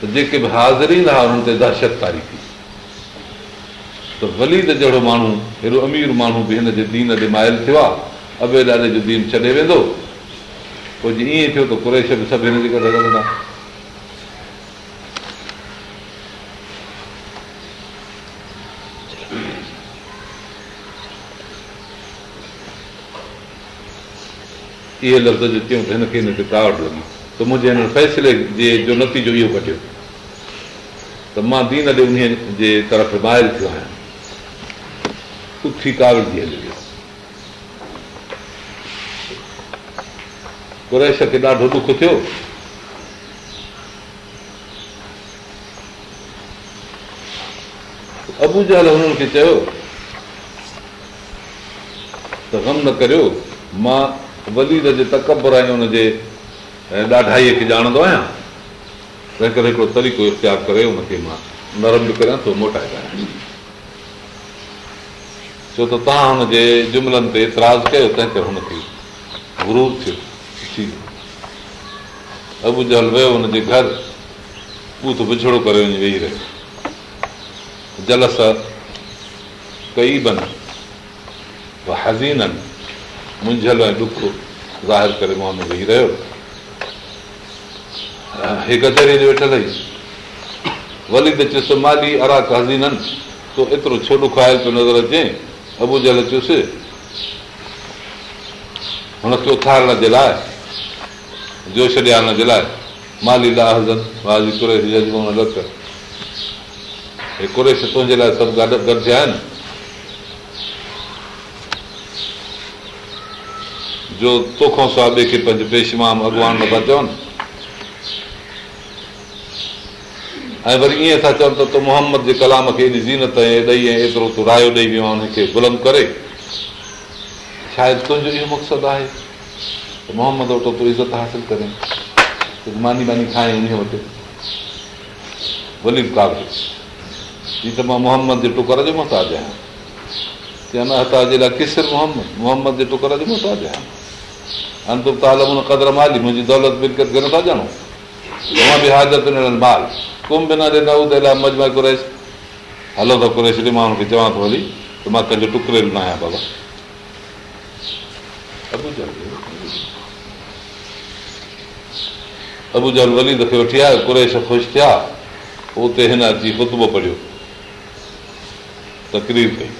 त जेके बि हुआ उन्हनि ते दहशत कारी थी त वली त जहिड़ो माण्हू हेॾो अमीर माण्हू बि हिन जे दीन ते माइल थियो आहे अबे ॾाॾे जो दीन छॾे वेंदो पोइ जीअं ईअं थियो त कुरेश बि सभु हिन जे करे इहे लफ़्ज़ जो थियूं त हिनखे हिन ते कावड़ लॻी त मुंहिंजे हिन फ़ैसिले जे जो नतीजो इहो कढियो त मां दीन ॾे उन जे तरफ़ ॿाहिरि थियो आहियां उथी कावड़ थी हली वियो कुरेश खे ॾाढो दुख थियो अबू जल हुननि खे चयो त गुमु न करियो मां वलीद जे तकबर ऐं हुनजे ॾाढाईअ खे ॼाणंदो आहियां तंहिं करे हिकिड़ो तरीक़ो इख़्तियार करे हुनखे मां नरम बि करियां थो मोटाए करियां छो त तव्हां हुनजे जुमिलनि ते एतिराज़ कयो तंहिं करे हुनखे गुरूर थियो अबू जल वियो हुनजे घर उहो त बिछड़ो करे वञी वेही रहियो जलसा कई बन हज़ीननि मुंझल ऐं ॾुख ज़ाहिर करे मां हुन वेही रहियो ते वेठल हुई वली त चुसि माली अराक हज़ीननि तूं एतिरो छो ॾुखाए पियो नज़र अचे अबू जल चुसि हुनखे उथारण जे लाइ जोश ॾियारण जे लाइ माली ला हे कुरेश तुंहिंजे लाइ सभु गॾिया आहिनि जो तोखो सवा ॿिए खे पंहिंजे पेशमाम भॻवान मथां चवनि ऐं वरी ईअं था चवनि त तूं मोहम्मद जे कलाम खे एॾी ज़ीनत ऐं ॾेई ऐं एतिरो तूं रायो ॾेई वियो आहे हुनखे गुलम करे शायदि तुंहिंजो इहो मक़सदु आहे त मोहम्मद वटि तूं इज़त हासिलु करे मानी मानी खाए इन वटि वली हीअ त मां मोहम्मद जे टुकर जो मोहताज आहियां चवनि चवंदा जे लाइ किसिर मोहम्मद मोहम्मद जे टुकर जो मोहताज आहियां मता ॾियां कदुरु माली मुंहिंजी दौलत मिल्कत खे था ॼाणो तव्हां बि हाज़िर माल कुम बिना ॾिनऊं त मज में कुरेश हलो त कुरेश ॾे मां हुनखे चवां थो हली त मां कंहिंजो टुकरियल न आहियां बाबा अबू जल वली दफ़े वठी आयो कुरेश ख़ुशि थिया उते हिन अची ख़ुतबो पढ़ियो तकरीर कई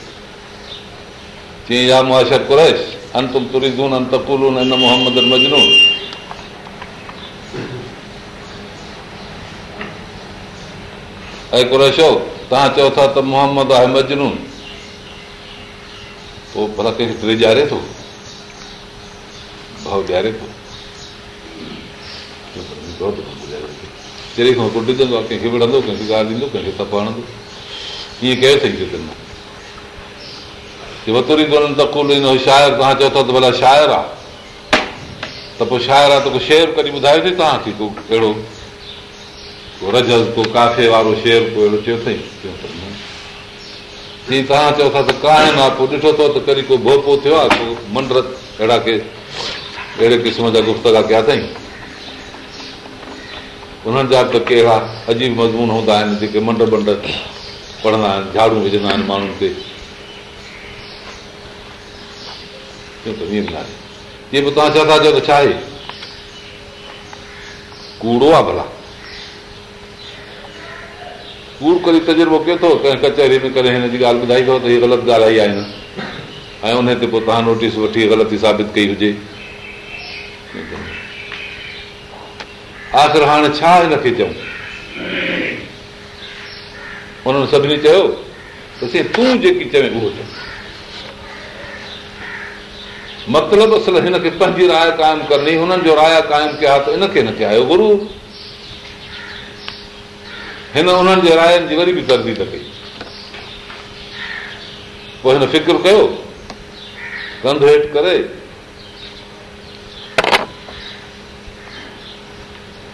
चई या मुआशर कुरेश अन तुरीदून अन तकूलून मोहम्मद मजनू ऐं को रशो तव्हां चओ था त मोहम्मद आहे मजनू पोइ भला कंहिंखे टे ॾियारे थो भाउ ॾियारे थो कंहिंखे विढ़ंदो कंहिंखे ॻाल्हि ॾींदो कंहिंखे तप हणंदो कीअं कयो अथई कोन जिते शाइर तव्हां चओ था त भला शाइर आहे त पोइ शाइर आहे त को शेर कॾहिं ॿुधायो थी तव्हांखे को अहिड़ो रजल को काफ़े वारो शेर को अहिड़ो चयो अथई जीअं तव्हां चओ था त कान पोइ ॾिठो अथव त कॾहिं को भोपो थियो आहे को मंड अहिड़ा के अहिड़े क़िस्म जा गुफ़्तगा कया अथई उन्हनि जा त कहिड़ा अजीब मज़मून हूंदा आहिनि जेके मंड बंड पढ़ंदा आहिनि झाड़ू विझंदा आहिनि माण्हुनि खे तव्हां चओ था चओ त छा आहे कूड़ो आहे भला कूर करे तजुर्बो कयो अथव कंहिं कचहरी में करे जी ॻाल्हि ॿुधाई अथव त हीअ ग़लति ॻाल्हाई आहे न ऐं उन ते पोइ तव्हां नोटिस वठी ग़लती साबित कई हुजे आख़िर हाणे छा हिनखे चऊं उन्हनि सभिनी चयो त से तूं जेकी चवे उहो चओ मतिलबु चतिल हिनखे पंहिंजी राय क़ाइमु करणी हुननि जो राय क़ाइमु कया त इनखे न कया आहियो गुरू हिन उन्हनि जे रायनि जी वरी बि तरदीद कई पोइ हिन फिक्र कयो कंध हेठि करे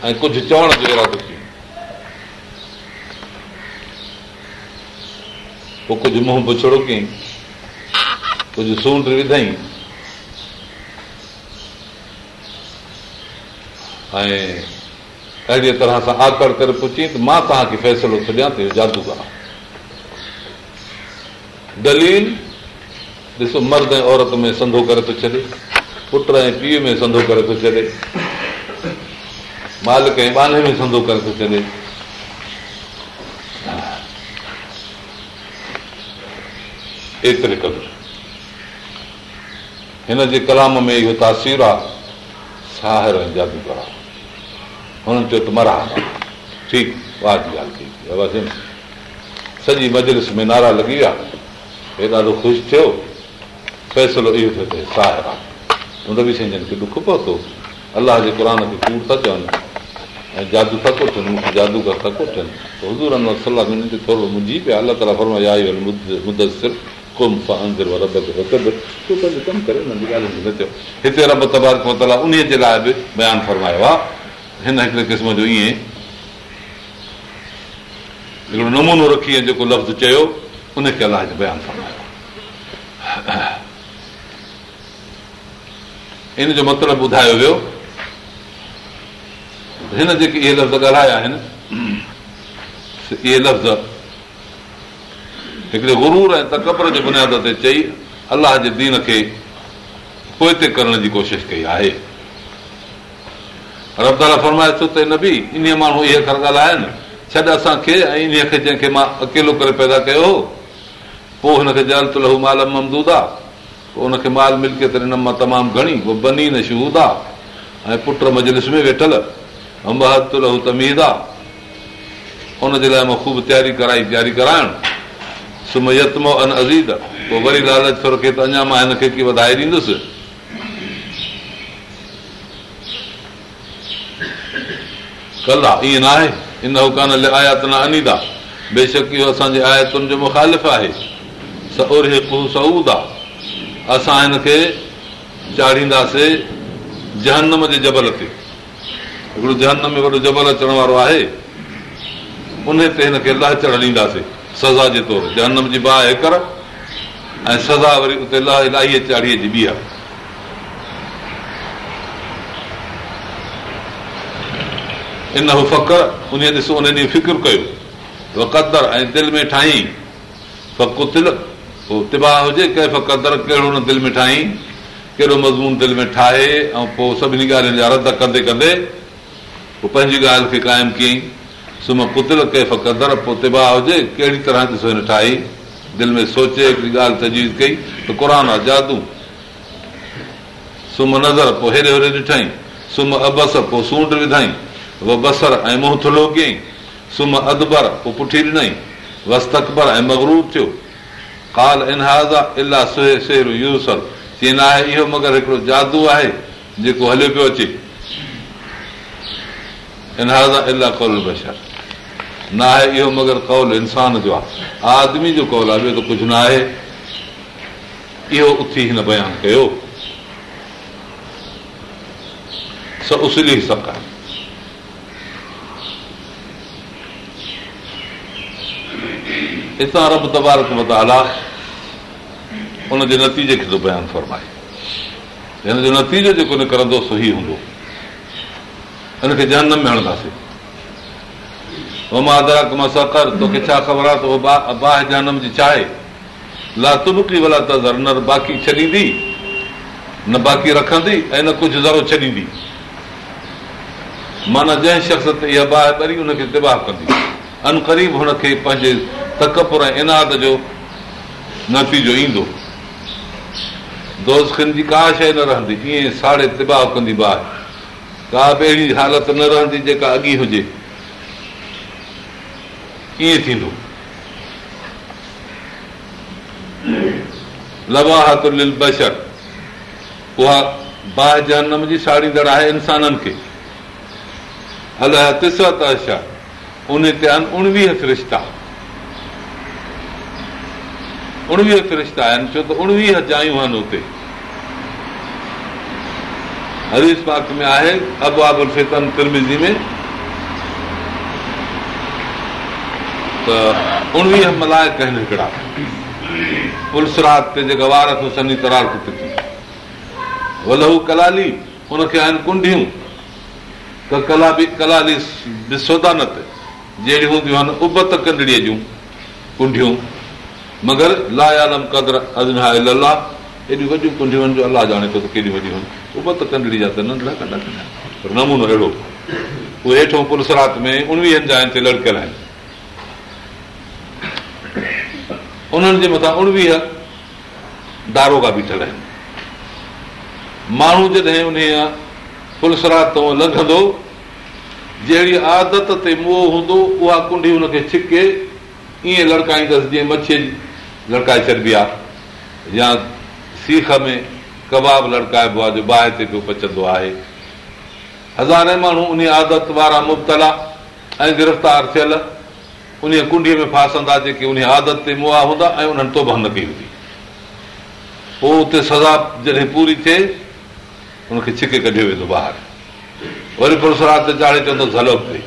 ऐं कुझु चवण जो इरादो कयो पोइ कुझु मुंहुं पुछड़ो कई कुझु सूंड विधई ऐं अहिड़े तरह सां आकड़ करे थो चई त मां तव्हांखे फ़ैसिलो थो ॾियां त इहो दलील ॾिसो मर्द ऐं औरत में संदो करे थो छॾे पुट ऐं पीउ में सधो करे थो छॾे मालिक ऐं बाने में संधो करे थो छॾे एतिरे हिन जे कलाम में इहो तासीर आहे साहिर ऐं हुननि चयो त मरा ठीकु वाह जी ॻाल्हि कई सॼी मजलिस में नारा लॻी विया हे ॾाढो ख़ुशि थियो फ़ैसिलो इहो थियो त साहिर आहे हुन बि साईं जन खे ॾुख पहुतो अलाह जे क़ुर खे कूड़ था चवनि ऐं जादू था थियनि मूंखे जादू खां था हज़ूर सलाह में थोरो मुंझी पिया अलाह ताला आई फरमाए हिते रब तबाद खां उन जे लाइ बि बयानु फरमायो आहे हिन हिकिड़े क़िस्म जो ईअं हिकिड़ो नमूनो रखी जेको लफ़्ज़ चयो उनखे अलाह जो बयानु फरमायो इन जो मतिलबु ॿुधायो वियो हिन जेके इहे लफ़्ज़ ॻाल्हाया आहिनि इहे लफ़्ज़ हिकिड़े गुरूर ऐं तकबर जे बुनियाद ते चई अलाह जे दीन खे पोइ ते करण जी कोशिशि कई आहे रबदारा फरमाए छो त न बि इन्हीअ माण्हू इहे घर ॻाल्हाइनि छॾ असांखे ऐं इन खे जंहिंखे मां अकेलो करे पैदा कयो हो पोइ हिनखे जल तुलह माल ममदूदा पोइ हुनखे माल मिलके त हिन तमामु घणी पोइ बनी न शहूदा ऐं पुट मजलिस में वेठल तमीदा हुनजे लाइ मां ख़ूब तयारी कराई तयारी अन अज़ीद पोइ वरी लालच थो रखे त अञा मां हिनखे की वधाए ॾींदुसि कल्ह आहे ईअं न आहे इन हुकान लाइ आयात न अनीदा बेशक इहो असांजे आयातुनि जो मुखालिफ़ आहे सऊद आहे असां हिनखे चाढ़ींदासीं जहनम जे जबल ते हिकिड़ो जहन में वॾो जबल अचण वारो आहे उन ते हिनखे लह चढ़ ॾींदासीं सज़ा जे तौरु जहनम जी बाहि हेकर ऐं सज़ा वरी उते लह इलाही चाढ़ीअ जी ॿी आहे इन हू फ़कर उन ॾिसो उन ॾींहुं फिकिर कयो वक़दर ऐं दिलि में तिल पोइ तिबाह हुजे कंहिं फ़क़दर कहिड़ो न दिलि में ठाही कहिड़ो मज़मून दिलि में ठाहे ऐं पोइ सभिनी ॻाल्हियुनि जा रद कंदे कंदे पोइ पंहिंजी ॻाल्हि खे क़ाइमु कयईं सुम कुतिल कंहिं फ़क़दर पोइ तिबाह हुजे कहिड़ी तरह ॾिसो हिन ठाही दिलि में सोचे हिकिड़ी ॻाल्हि तजवीज़ कई त आहे जादू सुम नज़र पोइ हेॾे होॾे ॾिठई सुम अबस पोइ सूंड विधाई बसर ऐं मुंहुं थुलो कयईं सुम अदबर पोइ पुठी ॾिनई वस्तकबर ऐं मगरूब थियो काल सुहे सेर चवंदा आहे इहो मगर हिकिड़ो जादू आहे जेको हलियो पियो अचे कौल बशर न आहे इहो मगर कौल इंसान जो आहे आदमी जो कौल आहे ॿियो त कुझु न आहे इहो उथी हिन बयानु कयो सभु हितां रब तबारक मताला उनजे नतीजे खे थो बयानु फ़रमाए हिन जो नतीजो जेको निकिरंदो सो ई हूंदो हिनखे जानम में हणंदासीं तोखे छा ख़बर आहे त उहो जानम जी चाहे ला तुबकी वला त ज़र न बाक़ी छॾींदी न बाक़ी रखंदी ऐं न कुझु ज़रो छॾींदी माना जंहिं शख़्स ते इहा बाहि ॿरी हुनखे तिबाह कंदी अनक़रीब हुनखे पंहिंजे तकपुर ऐं इनाद जो नतीजो ईंदो दोस्तनि जी का शइ न रहंदी ईअं साड़े तिबा कंदी बाहि का बि अहिड़ी हालत न रहंदी जेका अॻी हुजे ईअं थींदो लवाहत उहा बाहि जनम जी साड़ींदड़ आहे इंसाननि खे अलाह तिसत अशा उन ते आहिनि उणिवीह फ़िरिश्ता उणिवीह फिरिश्ता आहिनि छो त उणिवीह जायूं आहिनि उते हरीश पार्क में आहे फितन तिरमिज़ी में त उणिवीह मलायक आहिनि हिकिड़ा पुलसरात ते जेका वार थो सनी तरार थो वल वलहू कलाली हुनखे आहिनि कुंडियूं त कला बि कलाली ॾिसो था न त जहिड़ियूं हूंदियूं आहिनि उबत कंडड़ीअ जूं कुंडियूं मगर लायालम कदुना लाह एॾियूं वॾियूं कुंडियूं आहिनि जो अलाह ॼाणे थो त केॾियूं वॾियूं आहिनि उबत कंडड़ी जा त नंढा कंदा आहिनि पर नमूनो अहिड़ो उहे हेठो पुलसरात में उणिवीहनि जा आहिनि लड़कियल आहिनि उन्हनि जे मथां उणिवीह दारोगा बीठल आहिनि माण्हू जॾहिं उन पुलसरात लंघंदो जहिड़ी आदत ते मुह हूंदो उहा कुंडी हुनखे छिके ईअं लड़काईंदसि जीअं मच्छीअ लड़काए छॾिबी आहे या सीख में कबाब लड़काइबो आहे जो बाहि ते पियो पचंदो आहे हज़ारे माण्हू उन आदत वारा मुबतला ऐं गिरफ़्तार थियल उन कुंडीअ में फासंदा जेके उन आदत ते मुआ हूंदा ऐं उन्हनि तोबन बि हूंदी पोइ उते सज़ा जॾहिं पूरी थिए उनखे छिके कढियो वेंदो ॿाहिरि वरी पुरसरात ते चाढ़े चवंदो हलो पिए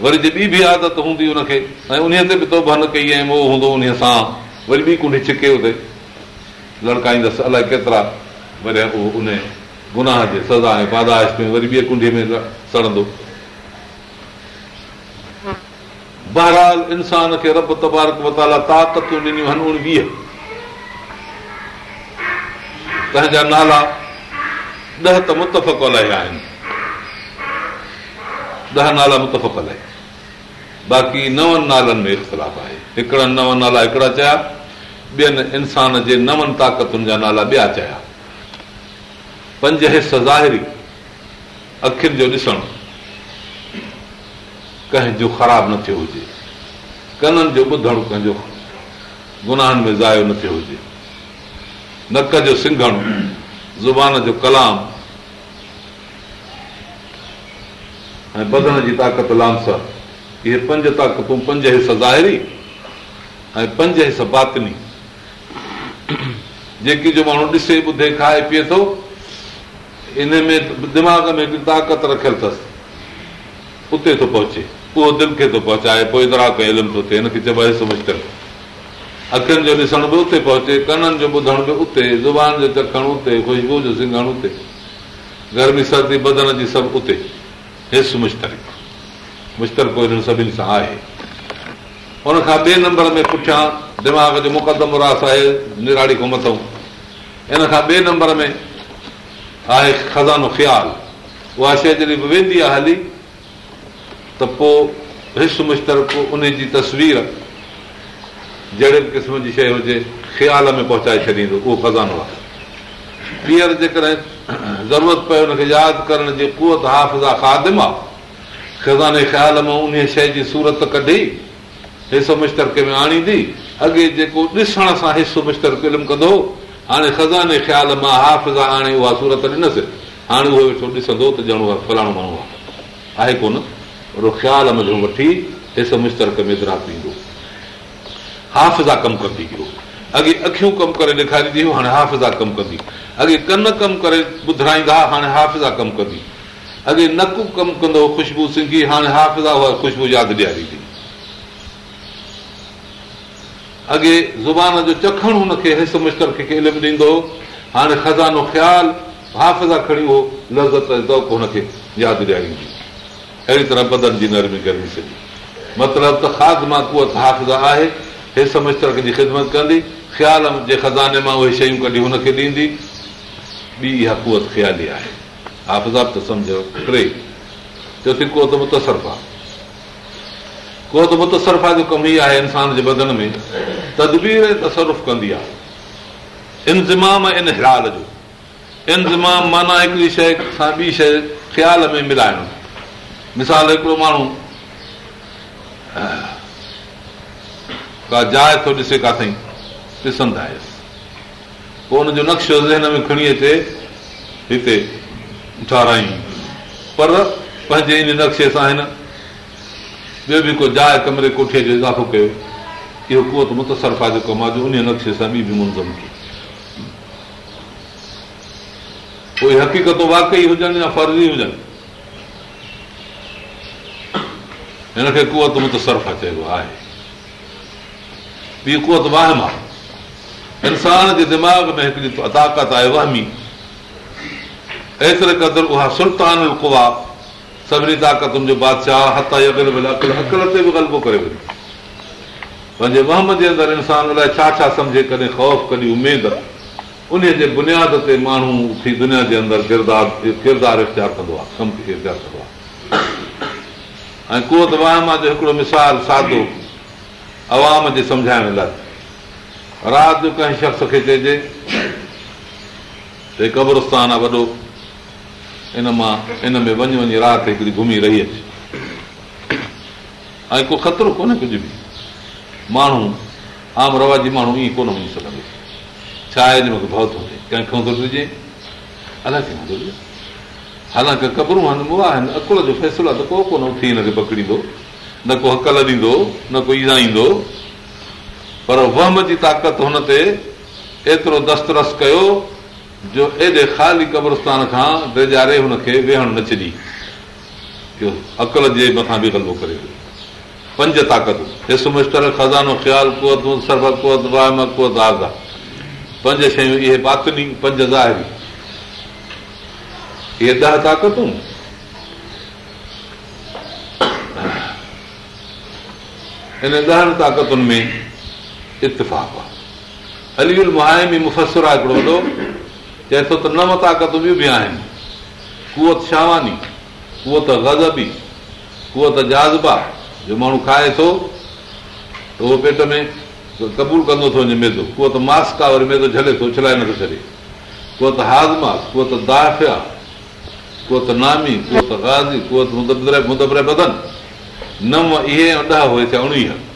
वरी जे ॿी बि आदत हूंदी हुनखे ऐं उन ते बि तो भन कई ऐं मोह हूंदो उन सां वरी ॿी कुंडी छिके हुते लड़काईंदसि अलाए केतिरा वरी उहो उन गुनाह जे सज़ा ऐं पादाश में वरी ॿिए कुंडी में सड़ंदो बहराल इंसान खे रब तबारक मताला ताक़तूं ॾिनियूं आहिनि उणिवीह तंहिंजा नाला ॾह त मुतफ़ आहिनि ॾह नाला मुतफ़ बाक़ी नवनि नालनि में इख़्तिलाफ़ आहे हिकिड़नि नव नाला हिकिड़ा चया ॿियनि इंसान जे नवनि ताक़तुनि जा नाला ॿिया चया पंज हिस ज़ाहिरी अखियुनि जो ॾिसणु कंहिंजो ख़राब न थियो हुजे कननि जो ॿुधणु कंहिंजो गुनाहनि में ज़ायो न थियो हुजे नक जो सिंघणु ज़ुबान जो कलाम ऐं बदन जी ताक़त लामसर इहे पंज ताक़तूं पंज हिस ज़ाहिरी ऐं पंज हिस बातनी जेकी जो माण्हू ॾिसे ॿुधे खाए पीए थो इन में दिमाग़ में ताक़त रखियल अथसि उते थो पहुचे उहो दिलि खे थो पहुचाए पोइ थो थिए चइबो आहे अखियुनि जो ॾिसण बि उते पहुचे कननि जो ॿुधण बि उते ज़ुबान जो चखणु उते ख़ुशबू जो सिंगण उते गर्मी सर्दी बदन जी सभु उते हिस मुश्तरक मुश्तरको हिननि सभिनि सां आहे उनखां ॿिए नंबर में पुठियां दिमाग़ जो मुक़दम रास आहे निराड़ी को मथां इन खां ॿिए नंबर में आहे ख़ज़ानो ख़्यालु उहा शइ जॾहिं बि वेंदी आहे हली त पोइ हिस मुश्तरक उन जी तस्वीर जहिड़े बि क़िस्म जी शइ हुजे ख़्याल में पहुचाए छॾींदो उहो ख़ज़ानो आहे ॿीहर जेकॾहिं ज़रूरत पए हुनखे यादि करण जी कुवत हाफ़ज़ा ख़ादिम आहे ख़ज़ाने ख़्याल मां उन शइ जी सूरत कढी हिसो मुश्तरके में आणींदी अॻे जेको ॾिसण सां हिसो मुश्तरक इल्म कंदो हाणे ख़ज़ाने ख़्याल मां हाफ़ा आणे उहा सूरत ॾिनसि हाणे उहो वेठो ॾिसंदो त ॼण उहा फलाणो माण्हू आहे कोन ख़्याल मज़ो वठी हिसो मुश्तरक में ईंदो हाफ़ज़ा कमु कंदी अॻे अखियूं कमु करे ॾेखारींदी हुयूं हाणे हाफ़िज़ा कमु कंदी अॻे कन कमु करे ॿुधाईंदा हाणे हाफ़िज़ा कमु कंदी अॻे नकु कमु कंदो ख़ुशबू सिंगी हाणे हाफ़िज़ा उहा ख़ुशबू यादि ॾियारींदी अॻे ज़ुबान जो चखण हुनखे हिस मुश्तर खे इल्मु ॾींदो हाणे ख़ज़ानो ख़्यालु हाफ़ा खणी उहो लफ़्ज़ हुनखे यादि ॾियारींदी अहिड़ी तरह बदन जी नरमी गर्मी सॼी मतिलबु त ख़ाद मां कुत हाफ़िज़ा आहे हिस मुश्तर जी ख़िदमत कंदी ख़्याल जे ख़ज़ाने मां उहे शयूं कढी हुनखे ॾींदी ॿी इहा कुवत ख़्याली आहे त सम्झो टे चोथी को त मुतरफ़ा को त मुतरफ़ा जो कमु ई आहे इंसान जे बदन में तदबीर ऐं तसरफ़ कंदी आहे इंज़माम इन हिराल जो इंज़माम माना हिकिड़ी शइ सां ॿी शइ ख़्याल में मिलाइणो मिसाल हिकिड़ो माण्हू का जाइ थो ॾिसे किथई ॾिसंदा आयुसि पोइ हुनजो नक्शो ज़हन में खणी अचे हिते ठारायूं पर पंहिंजे इन नक्शे सां हिन ॿियो बि को जाए कमरे कोठीअ जो इज़ाफ़ो कयो इहो कुवत मूं त सरफ़ा जो कम आहे जो इन नक्शे सां ॿी बि मुंज़म कयो उहे हक़ीक़त वाक़ई हुजनि या फर्ज़ी हुजनि हिनखे कुवत मुतसरफ़ चइबो आहे ॿी कुवत वाहम आहे इंसान जे दिमाग़ में हिकिड़ी ताक़त आहे वहमी एतिरे क़दुरु उहा सुल्तान सभिनी ताक़तुनि जो बादशाह हथ अकल ते बि ग़लबो करे वञे पंहिंजे वहम जे अंदरि इंसान लाइ छा छा सम्झे कॾहिं ख़ौफ़ कॾहिं उमेद उन जे बुनियाद ते माण्हू थी दुनिया जे अंदरि किरदारु किरदारु इख़्तियारु कंदो आहे कम इख़्तियारु कंदो आहे ऐं कुवत वहम जो हिकिड़ो मिसाल सादो आवाम जे सम्झाइण लाइ राति जो कंहिं शख़्स खे चइजे त कब्रस्तान आहे वॾो इन मां इन में वञी वञी राति हिकिड़ी घुमी रही अचे ऐं को ख़तरो कोन्हे कुझु बि माण्हू आम रवाजी माण्हू ईअं कोन वञी सघंदो छा आहे जंहिंमें भउ थो थिए कंहिंखे घुरिजे अलाए कंहिंखे घुरिजे हालांकि क़बरूं हलबो उहा आहिनि अकुल जो फ़ैसिलो आहे त को कोन थी हिनखे पकड़ींदो न को हकल ॾींदो न कोई ईंदो पर वहम जी ताक़त हुन ते एतिरो दस्तरस कयो जो एॾे ख़ाली कब्रस्तान खां बेजारे हुनखे वेहण न छॾी इहो अकल जे मथां बि गलबो करे पियो पंज ताक़तूं हिस मुश्तर ख़ज़ानो ख़्यालु कुवतूं कुवत कुवत वाहम ख़्याल पंज शयूं इहे बाती पंज ज़ाहिरी इहे ॾह ताक़तूं इन ॾहनि ताक़तुनि में इतफ़ाक़ आहे अली उल मुफ़सुर आहे हिकिड़ो वॾो चए थो त नव ताक़तूं ॿियूं बि आहिनि कुवत शावानी कुवत ग़ज़बी कुवत जाज़बा जो माण्हू खाए थो त उहो पेट में क़बूल कंदो थो वञे मेदो कुवत मास्क आहे वरी मेदो झले थो उछलाए नथो छॾे कुवत हाज़मा कुवत दाफ़िया कुवत नामी कुवत गाज़ी कुवत मुदबर मुदबर बदन नव इहे ॾह हुए उणिवीह